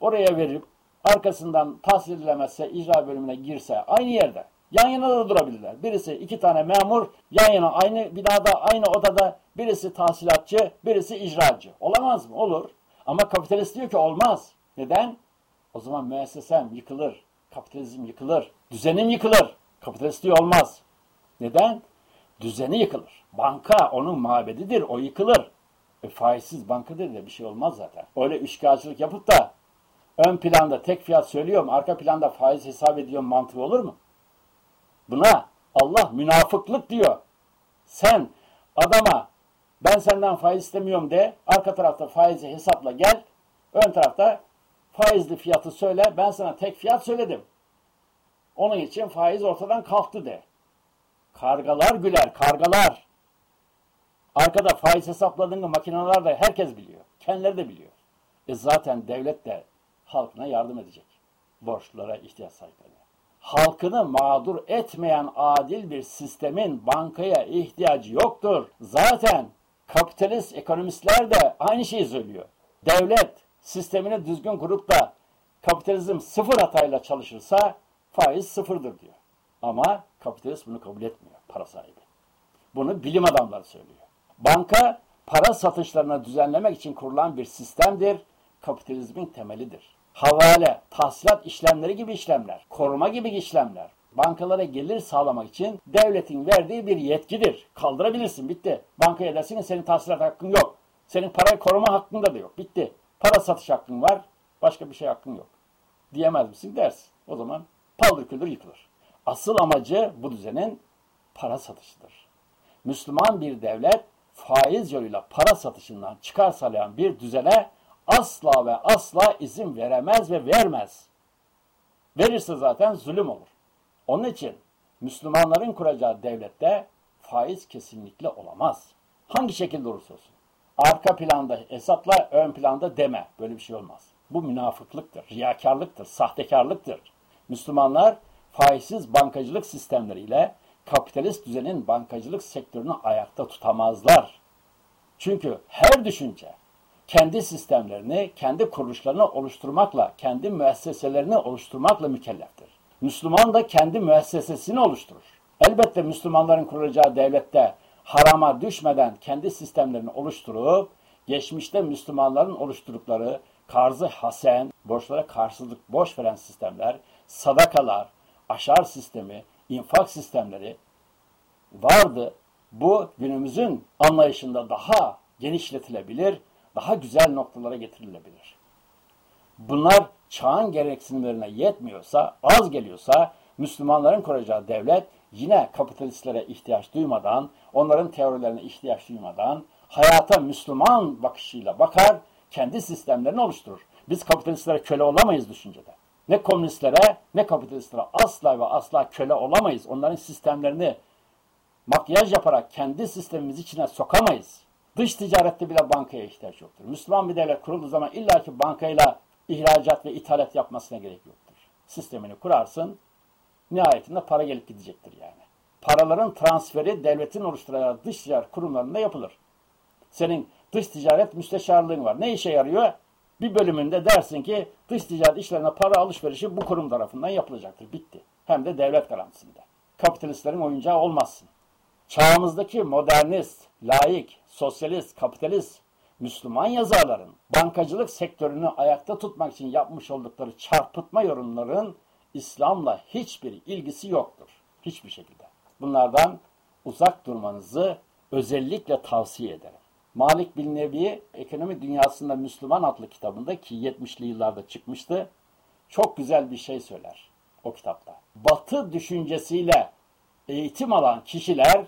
oraya verip arkasından tahsil edilemezse icra bölümüne girse aynı yerde yan yana da durabilirler. Birisi iki tane memur yan yana aynı binada aynı odada birisi tahsilatçı birisi icracı. Olamaz mı? Olur. Ama kapitalist diyor ki olmaz. Neden? O zaman müessesem yıkılır. Kapitalizm yıkılır. Düzenim yıkılır. Kapitalist diyor olmaz. Neden? Düzeni yıkılır. Banka onun mabedidir. O yıkılır. E, faizsiz bankadır da bir şey olmaz zaten. Öyle üçkağıtçılık yapıp da ön planda tek fiyat söylüyorum, arka planda faiz hesap ediyorum mantığı olur mu? Buna Allah münafıklık diyor. Sen adama ben senden faiz istemiyorum de, arka tarafta faizi hesapla gel, ön tarafta faizli fiyatı söyle, ben sana tek fiyat söyledim. Onun için faiz ortadan kalktı de. Kargalar güler, kargalar. Arkada faiz hesapladığını makineler de herkes biliyor. Kendileri de biliyor. E zaten devlet de halkına yardım edecek. Borçlulara, ihtiyaç sahiplerine. Halkını mağdur etmeyen adil bir sistemin bankaya ihtiyacı yoktur. Zaten kapitalist ekonomistler de aynı şeyi söylüyor. Devlet sistemini düzgün kurup da kapitalizm sıfır hatayla çalışırsa faiz sıfırdır diyor. Ama kapitalist bunu kabul etmiyor para sahibi. Bunu bilim adamları söylüyor. Banka para satışlarını düzenlemek için kurulan bir sistemdir. Kapitalizmin temelidir. Havale, tahsilat işlemleri gibi işlemler, koruma gibi işlemler, bankalara gelir sağlamak için devletin verdiği bir yetkidir. Kaldırabilirsin, bitti. Bankaya dersin senin tahsilat hakkın yok. Senin parayı koruma hakkın da yok, bitti. Para satış hakkın var, başka bir şey hakkın yok. Diyemez misin dersin. O zaman paldır küldür yıkılır. Asıl amacı bu düzenin para satışıdır. Müslüman bir devlet faiz yoluyla para satışından çıkar sağlayan bir düzene asla ve asla izin veremez ve vermez. Verirse zaten zulüm olur. Onun için Müslümanların kuracağı devlette faiz kesinlikle olamaz. Hangi şekilde olursa olsun. Arka planda hesapla, ön planda deme. Böyle bir şey olmaz. Bu münafıklıktır, riyakarlıktır, sahtekarlıktır. Müslümanlar faizsiz bankacılık sistemleriyle kapitalist düzenin bankacılık sektörünü ayakta tutamazlar. Çünkü her düşünce kendi sistemlerini, kendi kuruluşlarını oluşturmakla, kendi müesseselerini oluşturmakla mükelleftir. Müslüman da kendi müessesesini oluşturur. Elbette Müslümanların kurulacağı devlette harama düşmeden kendi sistemlerini oluşturup, geçmişte Müslümanların oluşturdukları karzı hasen, borçlara karşılık borç veren sistemler, sadakalar, aşar sistemi, infak sistemleri vardı. Bu günümüzün anlayışında daha genişletilebilir, daha güzel noktalara getirilebilir. Bunlar çağın gereksinimlerine yetmiyorsa, az geliyorsa Müslümanların kuracağı devlet yine kapitalistlere ihtiyaç duymadan, onların teorilerine ihtiyaç duymadan hayata Müslüman bakışıyla bakar, kendi sistemlerini oluşturur. Biz kapitalistlere köle olamayız düşüncede. Ne komünistlere ne kapitalistlere asla ve asla köle olamayız. Onların sistemlerini makyaj yaparak kendi sistemimiz içine sokamayız. Dış ticarette bile bankaya ihtiyaç yoktur. Müslüman bir devlet kurulduğu zaman illaki bankayla ihracat ve ithalat yapmasına gerek yoktur. Sistemini kurarsın, nihayetinde para gelip gidecektir yani. Paraların transferi devletin oluşturacağı dış ticaret kurumlarında yapılır. Senin dış ticaret müsteşarlığın var. Ne işe yarıyor? Bir bölümünde dersin ki dış ticaret işlerine para alışverişi bu kurum tarafından yapılacaktır. Bitti. Hem de devlet garantisinde. Kapitalistlerin oyuncağı olmazsın. Çağımızdaki modernist, laik, sosyalist, kapitalist, Müslüman yazarların bankacılık sektörünü ayakta tutmak için yapmış oldukları çarpıtma yorumların İslam'la hiçbir ilgisi yoktur. Hiçbir şekilde. Bunlardan uzak durmanızı özellikle tavsiye ederim. Malik bin Nebi Ekonomi Dünyasında Müslüman adlı kitabında ki 70'li yıllarda çıkmıştı. Çok güzel bir şey söyler o kitapta. Batı düşüncesiyle eğitim alan kişiler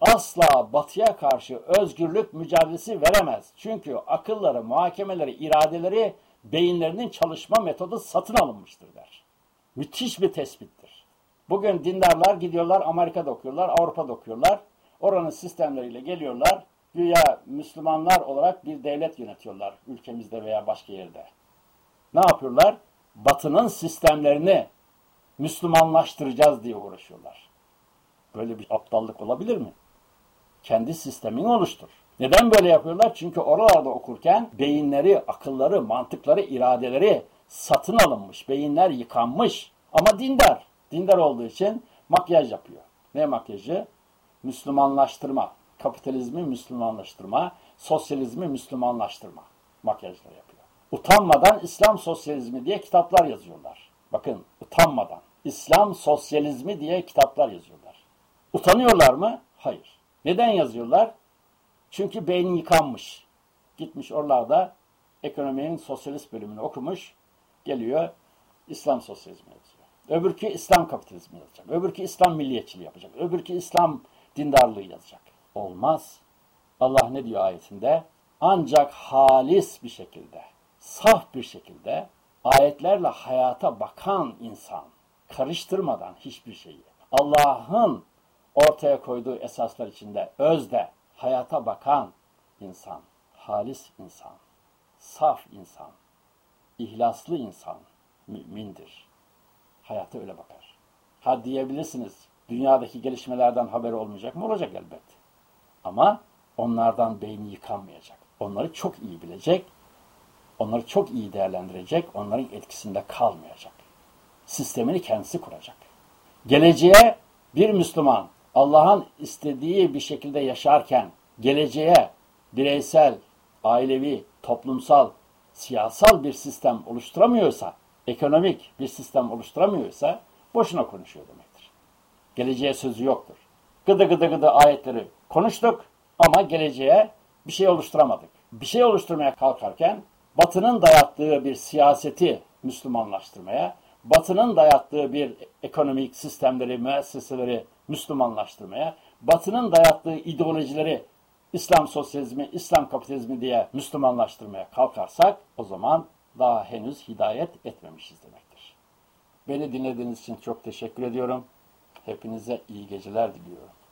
asla batıya karşı özgürlük mücadelesi veremez. Çünkü akılları, muhakemeleri, iradeleri beyinlerinin çalışma metodu satın alınmıştır der. Müthiş bir tespittir. Bugün dindarlar gidiyorlar Amerika'da okuyorlar, Avrupa'da okuyorlar. Oranın sistemleriyle geliyorlar. Güya Müslümanlar olarak bir devlet yönetiyorlar ülkemizde veya başka yerde. Ne yapıyorlar? Batının sistemlerini Müslümanlaştıracağız diye uğraşıyorlar. Böyle bir aptallık olabilir mi? Kendi sistemini oluştur. Neden böyle yapıyorlar? Çünkü oralarda okurken beyinleri, akılları, mantıkları, iradeleri satın alınmış. Beyinler yıkanmış. Ama dindar. Dindar olduğu için makyaj yapıyor. Ne makyajı? Müslümanlaştırma. Kapitalizmi Müslümanlaştırma. Sosyalizmi Müslümanlaştırma. Makyajlar yapıyor. Utanmadan İslam sosyalizmi diye kitaplar yazıyorlar. Bakın utanmadan. İslam sosyalizmi diye kitaplar yazıyorlar. Utanıyorlar mı? Hayır. Neden yazıyorlar? Çünkü beyni yıkanmış. Gitmiş oralarda ekonominin sosyalist bölümünü okumuş. Geliyor İslam sosyalizmi yazıyor. Öbürkü İslam kapitalizmi yazacak. Öbürkü İslam milliyetçiliği yapacak. Öbürkü İslam dindarlığı yazacak. Olmaz. Allah ne diyor ayetinde? Ancak halis bir şekilde, saf bir şekilde ayetlerle hayata bakan insan, karıştırmadan hiçbir şeyi, Allah'ın ortaya koyduğu esaslar içinde özde hayata bakan insan, halis insan, saf insan, ihlaslı insan mümindir. Hayata öyle bakar. Ha diyebilirsiniz, dünyadaki gelişmelerden haberi olmayacak mı? Olacak elbet. Ama onlardan beyni yıkanmayacak. Onları çok iyi bilecek, onları çok iyi değerlendirecek, onların etkisinde kalmayacak. Sistemini kendisi kuracak. Geleceğe bir Müslüman Allah'ın istediği bir şekilde yaşarken geleceğe bireysel, ailevi, toplumsal, siyasal bir sistem oluşturamıyorsa, ekonomik bir sistem oluşturamıyorsa boşuna konuşuyor demektir. Geleceğe sözü yoktur. Gıdı gıdı gıdı ayetleri konuştuk ama geleceğe bir şey oluşturamadık. Bir şey oluşturmaya kalkarken Batı'nın dayattığı bir siyaseti Müslümanlaştırmaya, Batı'nın dayattığı bir ekonomik sistemleri, müesseseleri Müslümanlaştırmaya, Batı'nın dayattığı ideolojileri İslam sosyalizmi, İslam kapitalizmi diye Müslümanlaştırmaya kalkarsak o zaman daha henüz hidayet etmemişiz demektir. Beni dinlediğiniz için çok teşekkür ediyorum. Hepinize iyi geceler diliyorum.